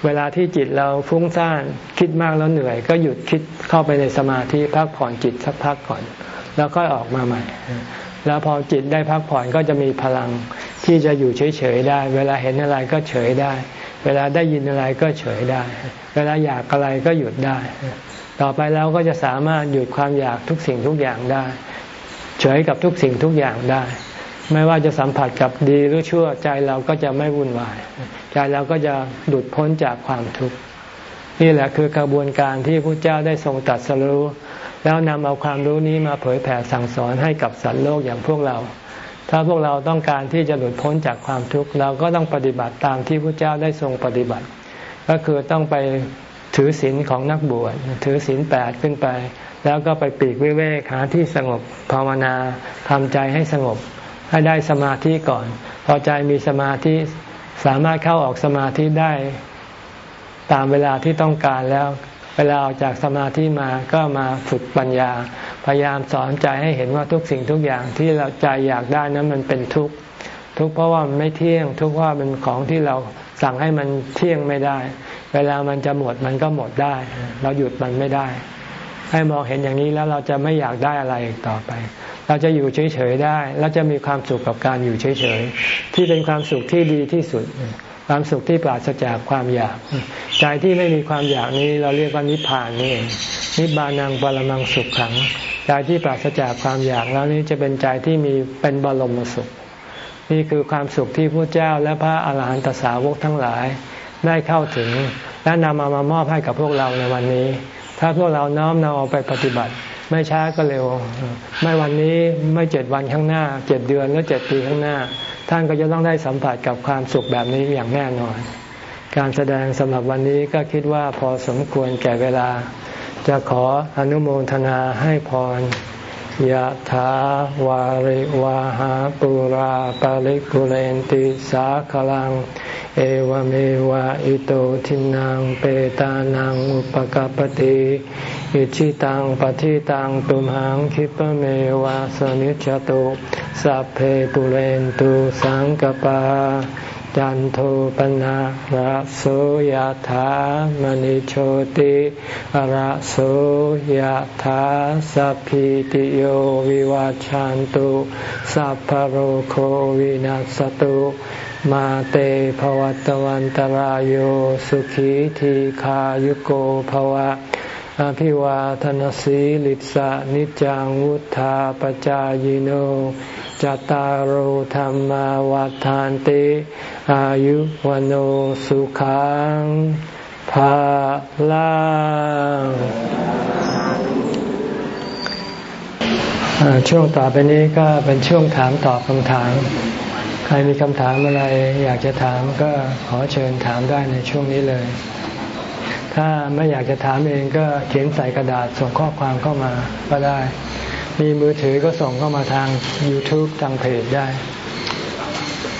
เวลาที่จิตเราฟุ้งซ่านคิดมากแล้วเหนื่อย ก็หยุดคิดเข้าไปในสมาธิพักผ่อนจิตสักพักก่อน แล้วก็ออกมาใหม่ แล้วพอจิตได้พักผ่อนก็จะมีพลังที่จะอยู่เฉยๆได้ เวลาเห็นอะไรก็เฉยได้ เวลาได้ยินอะไรก็เฉยได้ เวลาอยากอะไรก็หยุดได้ ต่อไปเราก็จะสามารถหยุดความอยากทุกสิ่งทุกอย่างได้ เฉยกับทุกสิ่งทุกอย่างได้ ไม่ว่าจะสัมผัสกับดีหรือชั่วใจเราก็จะไม่วุ่นวาย ใจเราก็จะหลุดพ้นจากความทุกข์นี่แหละคือกระบวนการที่พระเจ้าได้ทรงตัดสรู้ แล้วนำเอาความรู้นี้มาเผยแผ่สั่งสอนให้กับสัตว์โลกอย่างพวกเรา ถ้าพวกเราต้องการที่จะหลุดพ้นจากความทุกข์เราก็ต้องปฏิบัติตามที่พระเจ้าได้ทรงปฏิบัติ ก็คือต้องไป ถือศีลของนักบวชถือศีลแปดขึ้นไป แล้วก็ไปปีกวิเวกหาที่สงบภาวนาทำใจให้สงบ ให้ได้สมาธิก่อน พอใจมีสมาธิสามารถเข้าออกสมาธิได้ตามเวลาที่ต้องการแล้ว เวลาออกจากสมาธิมาก็มาฝึกปัญญา พยายามสอนใจให้เห็นว่าทุกสิ่งทุกอย่างที่เราใจอยากได้นั้นมันเป็นทุกข์ทุกข์เพราะว่ามันไม่เที่ยง ทุกข์ว่าเป็นของที่เรา สั่งให้มันเที่ยงไม่ได้ เวลามันจะหมดมันก็หมดได้ เราหยุดมันไม่ได้ ให้มองเห็นอย่างนี้แล้วเราจะไม่อยากได้อะไรอีกต่อไป เราจะอยู่เฉยๆได้ แล้วจะมีความสุขกับการอยู่เฉยๆ ที่เป็นความสุขที่ดีที่สุด ความสุขที่ปราศจากความอยาก ใจที่ไม่มีความอยากนี้เราเรียกว่านิพพานนี่เอง นิบานังบาลมังสุขขัง ใจที่ปราศจากความอยากแล้วนี้จะเป็นใจที่มีเป็นบรมสุข นี่คือความสุขที่พระเจ้าและพระอาหารหันตสาวกทั้งหลายได้เข้าถึง และนำมามามอบให้กับพวกเราในวันนี้ ถ้าพวกเราน้อมนำเอาไปปฏิบัติ ไม่ช้าก็เร็ว ไม่วันนี้ไม่เจ็ดวันข้างหน้าเจ็ดเดือนหรือเจ็ดปีข้างหน้า ท่านก็จะต้องได้สัมผัสกับความสุขแบบนี้อย่างแน่นอน การแสดงสำหรับวันนี้ก็คิดว่าพอสมควรแก่เวลา จะขออนุโมทนาให้พร ยะถาวาริวาหาปุราปาริกุเรนติสาขลัง เอวเมวะอิโตทินังเปตานังอุปกปติอิชิตังปฏิตังตุมหังคิปเมวะสนิจจตุสัพเพปุเรนตุสังกปา จันโทปนะระโสยธามณิโชติระโสยธาสัพพิติโยวิวาจันตุสัพพโรโควินัสตุมาเตภวัตวันตารโยสุขีทีขายุโกภวะ อภิวาทนสีลิสะนิจังวุธาปจายโนจตารโธรรมวาทานติ อายุวันสุขังภาลังช่วงต่อไปนี้ก็เป็นช่วงถามตอบคำถาม ใครมีคำถามอะไรอยากจะถามก็ขอเชิญถามได้ในช่วงนี้เลย ถ้าไม่อยากจะถามเองก็เขียนใส่กระดาษส่งข้อความเข้ามาก็ได้ มีมือถือก็ส่งเข้ามาทาง YouTube ทางเพจได้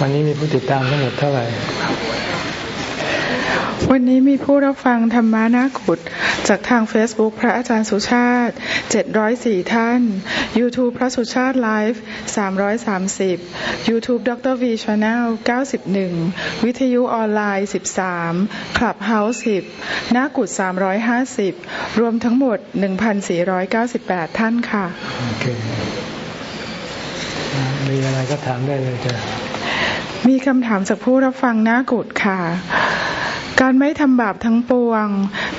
วันนี้มีผู้ติดตามทั้งหมดเท่าไหร่ วันนี้มีผู้รับฟังธรรมานาขุด จากทาง Facebook พระอาจารย์สุชาติ 704 ท่าน YouTube พระสุชาติไลฟ์ 330 YouTube ดร V Channel 91 วิทยุออนไลน์ 13 Clubhouse 10นากุด 350 รวมทั้งหมด 1,498 ท่านค่ะ โอเค มีอะไรก็ถามได้เลยจ้ะมีคำถามจากผู้รับฟังหน้ากุดค่ะ การไม่ทำบาปทั้งปวง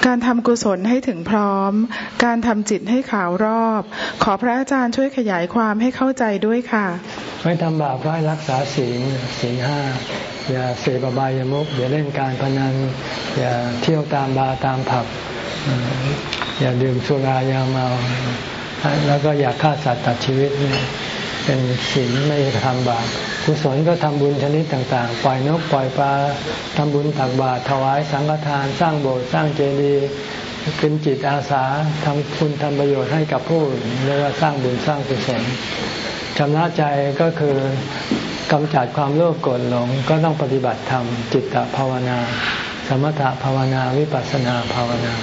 การทำกุศลให้ถึงพร้อม การทำจิตให้ขาวรอบ ขอพระอาจารย์ช่วยขยายความให้เข้าใจด้วยค่ะ ไม่ทำบาปก็ให้รักษาศีลศีลห้าอย่าเสพบายามุกอย่าเล่นการพนัน อย่าเที่ยวตามบาร์ตามผับ อย่าดื่มสุรายาเมา แล้วก็อย่าฆ่าสัตว์ตัดชีวิต เป็นศีลไม่ทำบาปกุศลก็ทำบุญชนิดต่างๆ ปล่อยนกปล่อยปลาทำบุญตักบาตรถวายสังฆทาน สร้างโบสถ์สร้างเจดีย์เป็นจิตอาสาทำคุณทำประโยชน์ให้กับผู้เรียกว่าสร้างบุญสร้างกุศลชำระใจก็คือกำจัดความโลภโกรธหลงก็ต้องปฏิบัติธรรมจิตตภาวนา สมถภาวนาวิปัสสนาภาวนา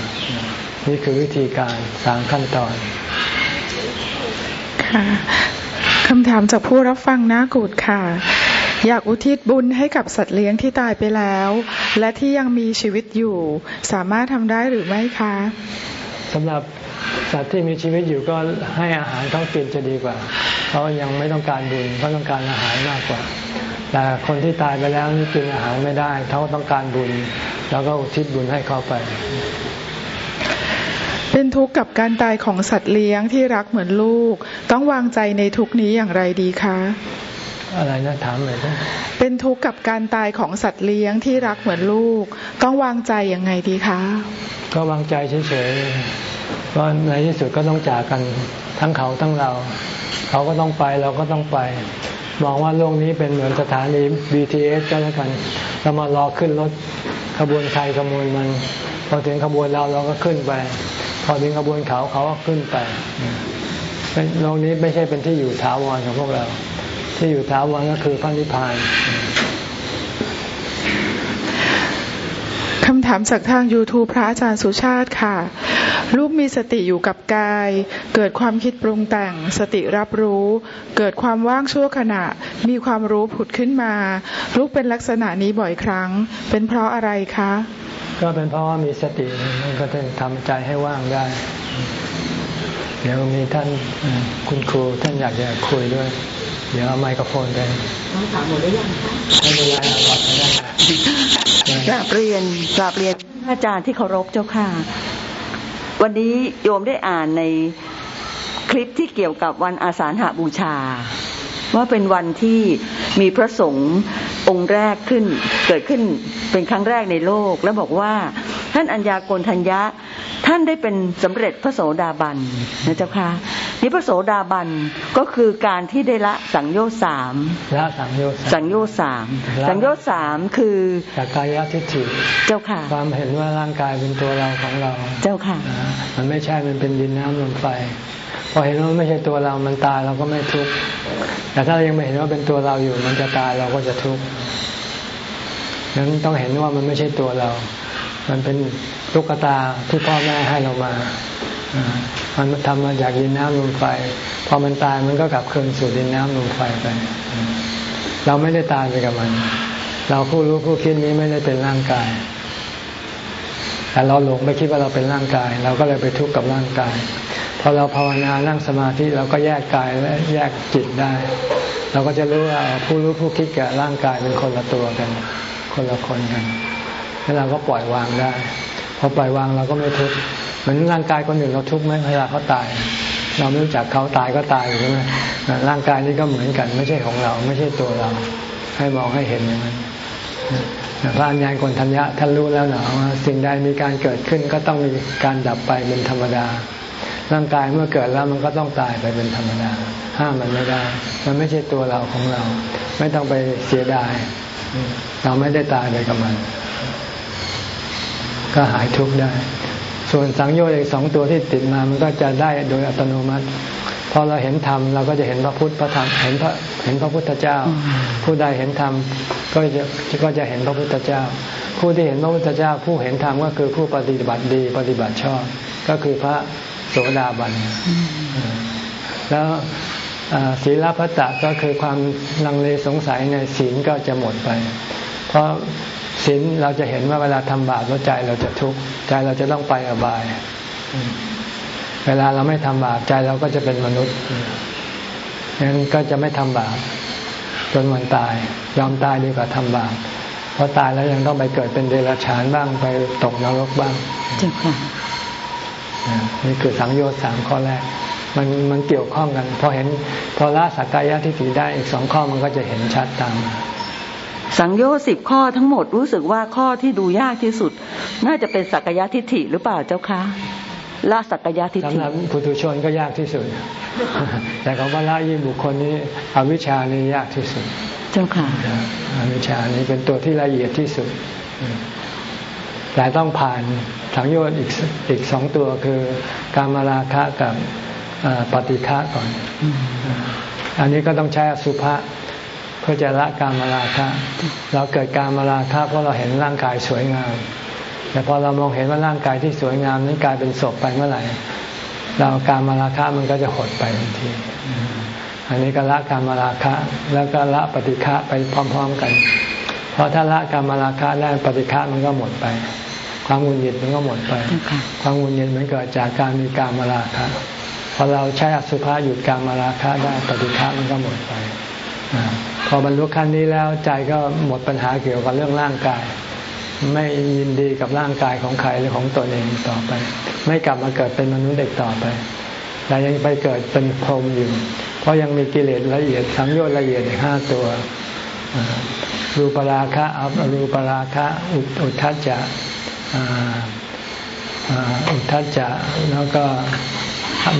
นี่คือวิธีการสามขั้นตอนค่ะ คำถามจากผู้รับฟังน้ากูดค่ะ อยากอุทิศบุญให้กับสัตว์เลี้ยงที่ตายไปแล้ว และที่ยังมีชีวิตอยู่ สามารถทำได้หรือไม่คะสำหรับสัตว์ที่มีชีวิตอยู่ก็ให้อาหารเขากินจะดีกว่าเขายังไม่ต้องการบุญเขาต้องการอาหารมากกว่า แต่คนที่ตายไปแล้วนี่กินอาหารไม่ได้เขาต้องการบุญ แล้วก็อุทิศบุญให้เขาไป เป็นทุกข์กับการตายของสัตว์เลี้ยงที่รักเหมือนลูก ต้องวางใจในทุกนี้อย่างไรดีคะ อะไรนะถามเลยนะเป็นทุกข์กับการตายของสัตว์เลี้ยงที่รักเหมือนลูก ต้องวางใจยังไงดีคะ ก็วางใจเฉยๆว่าในที่สุดก็ต้องจากกันทั้งเขาทั้งเรา เขาก็ต้องไปเราก็ต้องไปมองว่าโลกนี้เป็นเหมือนสถานี BTS ก็แล้วกันเรามารอขึ้นรถขบวนใครขบวนมันพอถึงขบวนเราเราก็ขึ้นไป พอถึงขบวนเขาเขาก็ขึ้นไปโลกนี้ไม่ใช่เป็นที่อยู่ถาวรของพวกเรา ที่อยู่ถาวรก็คือพระนิพพานคำถามจากทาง YouTube พระอาจารย์สุชาติค่ะ ลูกมีสติอยู่กับกาย เกิดความคิดปรุงแต่ง สติรับรู้ เกิดความว่างชั่วขณะ มีความรู้ผุดขึ้นมา ลูกเป็นลักษณะนี้บ่อยครั้ง เป็นเพราะอะไรคะ ก็เป็นเพราะว่ามีสติมันก็จะทำใจให้ว่างได้ เดี๋ยวมีท่านคุณครูท่านอยากจะคุยด้วย เดี๋ยวเอาไมโครโฟนไปต้องถามหมดหรือยังคะไม่เป็นไรเอาก่อนก็ได้กราบเรียนกราบเรียนอาจารย์ที่เคารพเจ้าค่ะ วันนี้โยมได้อ่านในคลิปที่เกี่ยวกับวันอาสาฬหาบูชา ว่าเป็นวันที่มีพระสงฆ์องค์แรกขึ้น เกิดขึ้นเป็นครั้งแรกในโลก แล้วบอกว่าท่านอัญญาโกณทัญญะท่านได้เป็นสำเร็จพระโสดาบันนะเจ้าค่ะ นี่พระโสดาบันก็คือการที่ได้ละสังโยชน์สามละสังโยชน์สังโยชน์สามสังโยชน์สามคือสักกายทิฏฐิเจ้าค่ะ ความเห็นว่าร่างกายเป็นตัวเราของเราเจ้าค่ะ มันไม่ใช่มันเป็นดินน้ำลมไฟพอเห็นว่าไม่ใช่ตัวเรา มันตายเราก็ไม่ทุกข์แต่ถ้ายังไม่เห็นว่าเป็นตัวเราอยู่ มันจะตายเราก็จะทุกข์นั้นต้องเห็นว่ามันไม่ใช่ตัวเรา มันเป็นตุ๊กตาที่พ่อแม่ให้เรามา มันทำมาจากดินน้ำลมไฟ พอมันตายมันก็กลับคืนสู่ดินน้ำลมไฟไป เราไม่ได้ตายไปกับมัน เราผู้รู้ผู้คิดนี้ไม่ได้เป็นร่างกาย แต่เราหลงไปคิดว่าเราเป็นร่างกาย เราก็เลยไปทุกข์กับร่างกาย พอเราภาวนานั่งสมาธิเราก็แยกกายและแยกจิตได้ เราก็จะรู้ว่าผู้รู้ผู้คิดกับร่างกายเป็นคนละตัวกัน คนละคนกันแล้วเราก็ปล่อยวางได้ พอปล่อยวางเราก็ไม่ทุกข์ เหมือนร่างกายคนอื่นเราทุกข์ไหมเวลาเขาตาย เราไม่รู้จักเขาตายก็ตายอยู่ใช่ไหมร่างกายนี้ก็เหมือนกัน ไม่ใช่ของเรา ไม่ใช่ตัวเรา ให้มองให้เห็นอย่างนั้นพระอัญญาณกนทัญญะท่านรู้แล้วนะว่าสิ่งใดมีการเกิดขึ้นก็ต้องมีการดับไปเป็นธรรมดา ร่างกายเมื่อเกิดแล้วมันก็ต้องตายไปเป็นธรรมดา ห้ามมันไม่ได้ มันไม่ใช่ตัวเราของเรา ไม่ต้องไปเสียดาย เราไม่ได้ตายไปกับมัน ก็หายทุกข์ได้ ส่วนสังโยชน์อีกสองตัวที่ติดมามันก็จะได้โดยอัตโนมัติพอเราเห็นธรรมเราก็จะเห็นพระพุทธพระธรรมเห็นพระเห็นพระพุทธเจ้า ผู้ใดเห็นธรรมก็จะก็จะเห็นพระพุทธเจ้า ผู้ที่เห็นพระพุทธเจ้า ผู้เห็นธรรมก็คือผู้ปฏิบัติดีปฏิบัติชอบ ก็คือพระโสดาบัน แล้วศีลพัตตะก็คือความลังเลสงสัยในศีลก็จะหมดไป เพราะ ศีลเราจะเห็นว่าเวลาทำบาปแล้วใจเราจะทุกข์ใจเราจะต้องไปอบาย เวลาเราไม่ทำบาปใจเราก็จะเป็นมนุษย์งั้นก็จะไม่ทำบาปจนวันตาย ยอมตายดีกว่าทำบาปเพราะตายแล้วยังต้องไปเกิดเป็นเดรัจฉานบ้างไปตกนรกบ้างจ้าค่ะนี่คือสังโยชน์สามข้อแรก มันมันเกี่ยวข้องกันพอเห็นพอละสักกายทิฏฐิได้อีกสองข้อมันก็จะเห็นชัดตามมา สังโยชน์สิบข้อทั้งหมดรู้สึกว่าข้อที่ดูยากที่สุด น่าจะเป็นสักยะทิฏฐิหรือเปล่าเจ้าคะละสักยะทิฏฐิสำหรับปุถุชนก็ยากที่สุด แต่คำว่าละยิ่งบุคคลนี้อวิชานี่ยากที่สุด เจ้าค่ะอวิชานี้เป็นตัวที่ละเอียดที่สุด แต่ต้องผ่านสังโยชน์อีกอีกสองตัวคือการมาราคะกับปฏิฆะก่อน อันนี้ก็ต้องใช้อสุภะเพื่อจะละการมาราคะเราเกิดการมาราคะเพราะเราเห็นร่างกายสวยงาม แต่พอเรามองเห็นว่าร่างกายที่สวยงามนั้นกลายเป็นศพไปเมื่อไหร่เราการมาราคะมันก็จะหดไปทันที อันนี้ก็ละการมาราคะแล้วก็ละปฏิฆะไปพร้อม ๆ กัน เพราะถ้าละการมาราคะได้ปฏิฆะมันก็หมดไป ความวุ่นยิดมันก็หมดไป ความวุ่นยิดมันเกิดจากการมีการมาราคะพอเราใช้อสุภะหยุดการมาราคะได้ปฏิฆะมันก็หมดไป พอบรรลุขั้นนี้แล้วใจก็หมดปัญหาเกี่ยวกับเรื่องร่างกาย ไม่ยินดีกับร่างกายของใครหรือของตนเองต่อไป ไม่กลับมาเกิดเป็นมนุษย์เด็กต่อไปแต่ยังไปเกิดเป็นพรหมอยู่ เพราะยังมีกิเลสละเอียดสังโยชน์ละเอียดอีกห้าตัวรูปราคะอัปรูปราคะอุทธัจจะอุทธัจจะแล้วก็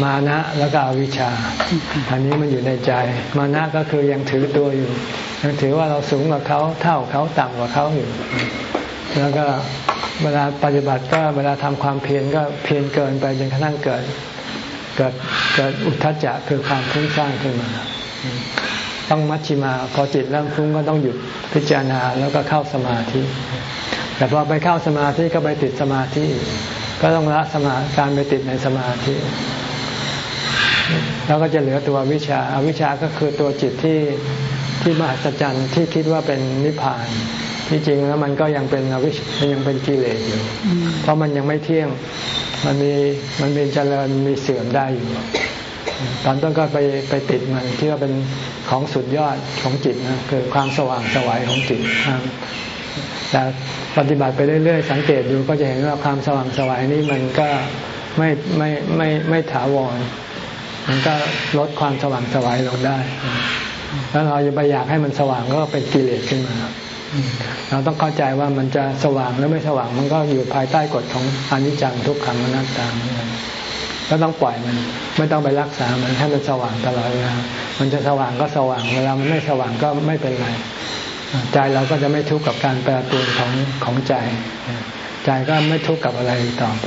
มานะแล้วก็อวิชชา อันนี้มันอยู่ในใจ มานะก็คือยังถือตัวอยู่ยังถือว่าเราสูงกว่าเขาเท่าเขาต่ำกว่าเขาอยู่ แล้วก็เวลาปฏิบัติก็เวลาทำความเพียรก็เพียรเกินไปจนกระทั่งเกิด เกิดเกิดอุทธัจจะคือความฟุ้งซ่านขึ้นมา ต้องมัชชิมาพอจิตเริ่มฟุ้งก็ต้องหยุดพิจารณาแล้วก็เข้าสมาธิแต่พอไปเข้าสมาธิก็ไปติดสมาธิ ก็ต้องละสมาการไปติดในสมาธิ แล้วก็จะเหลือตัววิชาอาวิชาก็คือตัวจิตที่ที่มหัศจรรย์ที่คิดว่าเป็นนิพพานที่จริงแล้วมันก็ยังเป็นอวิชยังเป็นกิเลสอยู่ เพราะมันยังไม่เที่ยงมันมีมันมีเจริญมีเสื่อมได้อยู่ ตอนต้นก็ไปไปติดมันที่ว่าเป็นของสุดยอดของจิตนะคือความสว่างสวัยของจิตแต่ปฏิบัติไปเรื่อยๆ สังเกตดูก็จะเห็นว่าความสว่างสวัยนี้มันก็ไม่ไม่ไม่ไม่ถาวร มันก็ลดความสว่างสวัยลงได้ แล้วเราจะไปอยากให้มันสว่างก็เป็นกิเลสขึ้นมาเราต้องเข้าใจว่ามันจะสว่างหรือไม่สว่างมันก็อยู่ภายใต้กฎของอนิจจังทุกขังอนัตตาก็ต้องปล่อยมัน ไม่ต้องไปรักษามันให้มันสว่างตลอดเวลามันจะสว่างก็สว่างเวลามันไม่สว่างก็ไม่เป็นไรใจเราก็จะไม่ทุกข์กับการแปรปรวนของของใจ ใจก็ไม่ทุกข์กับอะไรต่อไป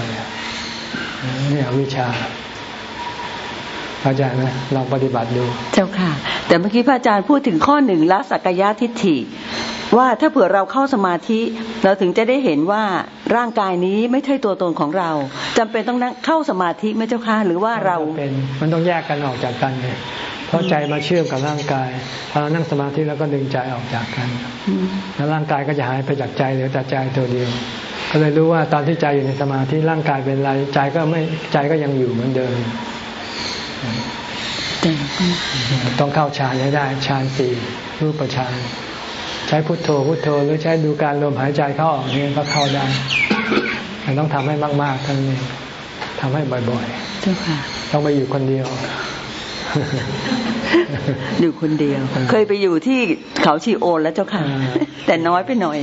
นี่อวิชชา เข้าใจไหมลองปฏิบัติดู เจ้าค่ะ แต่เมื่อกี้พระอาจารย์พูดถึงข้อหนึ่งละสักยะทิฏฐิ ว่าถ้าเผื่อเราเข้าสมาธิ เราถึงจะได้เห็นว่าร่างกายนี้ไม่ใช่ตัวตนของเราจำเป็นต้องนั่งเข้าสมาธิไหมเจ้าค่ะหรือว่าเราเป็นมันต้องแยกกันออกจากกันเนี่ยเพราะใจมาเชื่อมกับร่างกายพอเรานั่งสมาธิแล้วก็ดึงใจออกจากกันแล้วร่างกายก็จะหายไปจากใจเหลือแต่ใจตัวเดียวก็เลยรู้ว่าตอนที่ใจอยู่ในสมาธิร่างกายเป็นไรใจก็ไม่ใจก็ยังอยู่เหมือนเดิม ต้องเข้าฌานให้ได้ฌานสี่รูปฌานใช้พุทโธพุทโธหรือใช้ดูการลมหายใจเข้าออกนี่ก็เข้าได้แต่ต้องทำให้มากๆทั้งนี้ทำให้บ่อยๆเจ้าค่ะต้องไปอยู่คนเดียวอยู่คนเดียว เคยไปอยู่ที่เขาชีโอนแล้วเจ้าค่ะ แต่น้อยไปหน่อย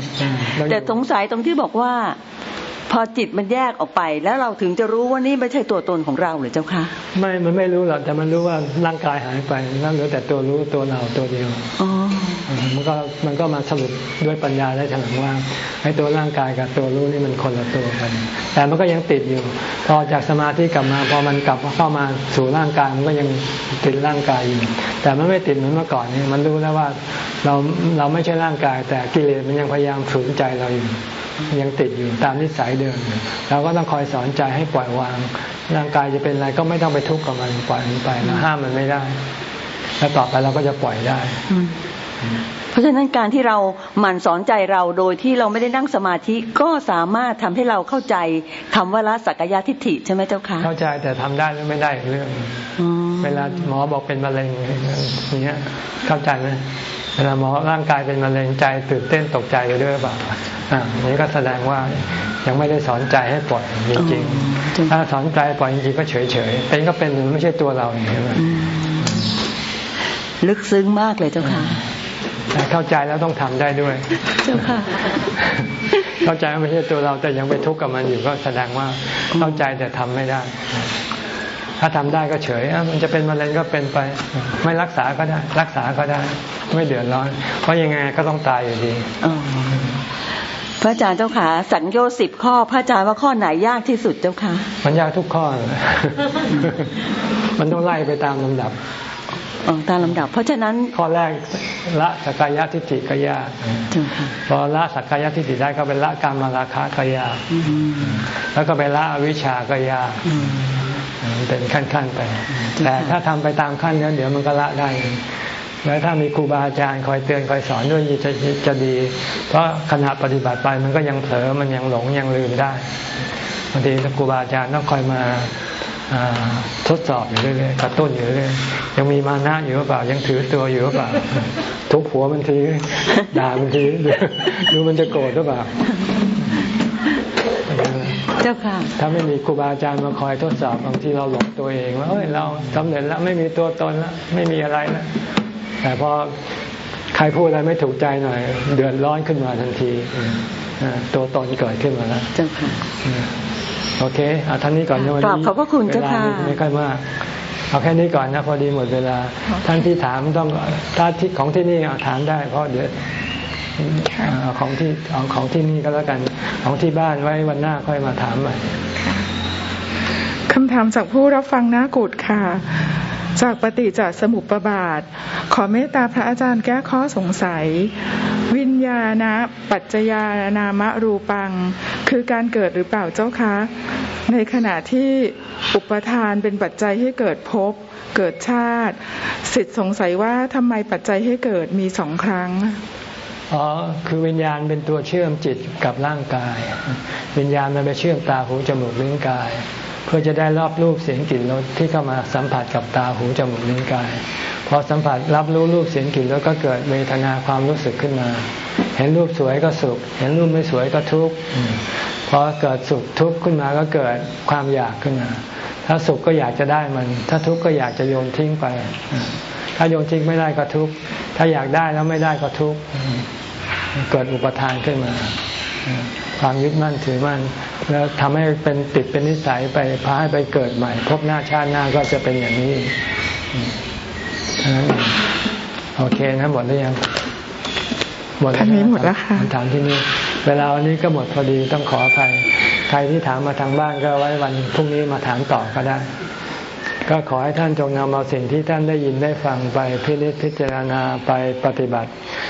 แต่สงสัยตรงที่บอกว่า พอจิตมันแยกออกไป แล้วเราถึงจะรู้ว่านี่ไม่ใช่ตัวตนของเราหรือเจ้าคะไม่มันไม่รู้หรอกแต่มันรู้ว่าร่างกายหายไปนั่นเหลือแต่ตัวรู้ตัวเราตัวเดียวอ๋อมันก็มันก็มาสรุปด้วยปัญญาได้ทังว่าไอ้ตัวร่างกายกับตัวรู้นี่มันคนละตัวกัน แต่มันก็ยังติดอยู่ พอจากสมาธิกลับมา พอมันกลับเข้ามาสู่ร่างกายมันก็ยังติดร่างกายอยู่ แต่มันไม่ติดเหมือนเมื่อก่อนนี่มันรู้แล้วว่าเราเราไม่ใช่ร่างกาย แต่กิเลสมันยังพยายามฝืนใจเราอยู่ ยังติดอยู่ตามนิสัยเดิมเราก็ต้องคอยสอนใจให้ปล่อยวาง ร่างกายจะเป็นอะไรก็ไม่ต้องไปทุกข์กับมันปล่อยมันไปเราห้ามมันไม่ได้ แล้วต่อไปเราก็จะปล่อยได้เพราะฉะนั้นการที่เราหมั่นสอนใจเราโดยที่เราไม่ได้นั่งสมาธิก็สามารถทำให้เราเข้าใจคำว่าละสักยะทิฏฐิใช่ไหมเจ้าคะเข้าใจแต่ทำได้หรือไม่ได้เรื่องเวลาหมอบอกเป็นมะเร็งอย่างเงี้ยเข้าใจไหม เวลาหมอร่างกายเป็นมะเร็งใจตื่นเต้นตกใจไปด้วยเปล่าอ่านี้ก็แสดงว่ายังไม่ได้สอนใจให้ปล่อยจริงๆถ้าสอนใจปล่อยจริงๆก็เฉยๆเป็นก็เป็นไม่ใช่ตัวเราอย่างนี้ลึกซึ้งมากเลยเจ้าค่ะแต่เข้าใจแล้วต้องทำได้ด้วย เจ้าค่ะ เข้าใจไม่ใช่ตัวเราแต่ยังไปทุกข์กับมันอยู่ก็แสดงว่าเข้าใจแต่ทำไม่ได้ ถ้าทำได้ก็เฉยมันจะเป็นมะเร็งก็เป็นไป ไม่รักษาก็ได้ รักษาก็ได้ ไม่เดือดร้อน เพราะยังไงก็ต้องตายอยู่ดีพระอาจารย์เจ้าค่ะสังโยชน์สิบข้อ พระอาจารย์ว่าข้อไหนยากที่สุดเจ้าค่ะมันยากทุกข้อ มันต้องไล่ไปตามลำดับตามลำดับ เพราะฉะนั้นข้อแรกละสักกายทิฏฐิก็ยากพอละสักกายทิฏฐิได้ก็เป็นละกรรมราคะก็ยากแล้วก็ไปละอวิชชาก็ยาก เป็นขั้นๆไป แต่ถ้าทำไปตามขั้นนี้เดี๋ยวมันก็ละได้ แล้วถ้ามีครูบาอาจารย์คอยเตือนคอยสอนด้วยจะจะดี เพราะขณะปฏิบัติไปมันก็ยังเผลอมันยังหลงยังลืมได้บางทีครูบาอาจารย์ต้องคอยมาทดสอบอยู่เรื่อยๆกระตุ้นอยู่เรื่อยยังมีมานะอยู่หรือเปล่า ยังถือตัวอยู่หรือเปล่า ทุบหัวมันทีด่ามันทีดูมันจะโกรธหรือเปล่า เจ้าค่ะ ถ้าไม่มีครูบาอาจารย์มาคอยทดสอบบางทีเราหลงตัวเองว่าเฮ้ยเราสำเร็จแล้วไม่มีตัวตนแล้วไม่มีอะไรแล้วแต่พอใครพูดอะไรไม่ถูกใจหน่อย เดือดร้อนขึ้นมาทันทีตัวตนเกิดขึ้นมาแล้วเจ้าค่ะโอเคเอาท่านนี้ก่อนนะวันนี้ขอบพระคุณเจ้าค่ะไม่ค่อยมากเอาแค่นี้ก่อนนะพอดีหมดเวลา ท่านที่ถามต้องถ้าที่ของที่นี่เอาถามได้ เพราะเดี๋ยว เอาของที่เอาของที่นี่ก็แล้วกัน ของที่บ้านไว้วันหน้าค่อยมาถามใหม่คำถามจากผู้รับฟังน้ากุดค่ะจากปฏิจจสมุปบาท ขอเมตตาพระอาจารย์แก้ข้อสงสัย วิญญาณปัจจยานามรูปัง คือการเกิดหรือเปล่าเจ้าคะ ในขณะที่อุปทานเป็นปัจจัยให้เกิดภพเกิดชาติ สิทธิ์สงสัยว่าทำไมปัจจัยให้เกิดมีสองครั้ง อ๋อคือวิญญาณเป็นตัวเชื่อมจิตกับร่างกาย วิญญาณมันไปเชื่อมตาหูจมูกลิ้นกาย เพื่อจะได้รับรูปเสียงกลิ่นรสที่เข้ามาสัมผัสกับตาหูจมูกลิ้นกายพอสัมผัสรับรู้รูปเสียงกลิ่นรสก็เกิดเวทนาความรู้สึกขึ้นมา เห็นรูปสวยก็สุข เห็นรูปไม่สวยก็ทุกข์พอเกิดสุขทุกข์ขึ้นมาก็เกิดความอยากขึ้นมา ถ้าสุขก็อยากจะได้มัน ถ้าทุกข์ก็อยากจะโยนทิ้งไป ถ้าโยนทิ้งไม่ได้ก็ทุกข์ ถ้าอยากได้แล้วไม่ได้ก็ทุกข์ เกิดอุปทานขึ้นมา ความยึดมั่นถือมั่นแล้วทำให้เป็นติดเป็นนิสัยไปพาให้ไปเกิดใหม่ พบหน้าชาติหน้าก็จะเป็นอย่างนี้นั้นโอเคนะหมดหรือยังหมดแล้วนี้หมดแล้วค่ะถามที่นี่เวลาวันนี้ก็หมดพอดีต้องขออภัยใครที่ถามมาทางบ้านก็ไว้วันพรุ่งนี้มาถามต่อก็ได้ ก็ขอให้ท่านจงนำเอาสิ่งที่ท่านได้ยินได้ฟังไปพิจิตพิจารณาไปปฏิบัติ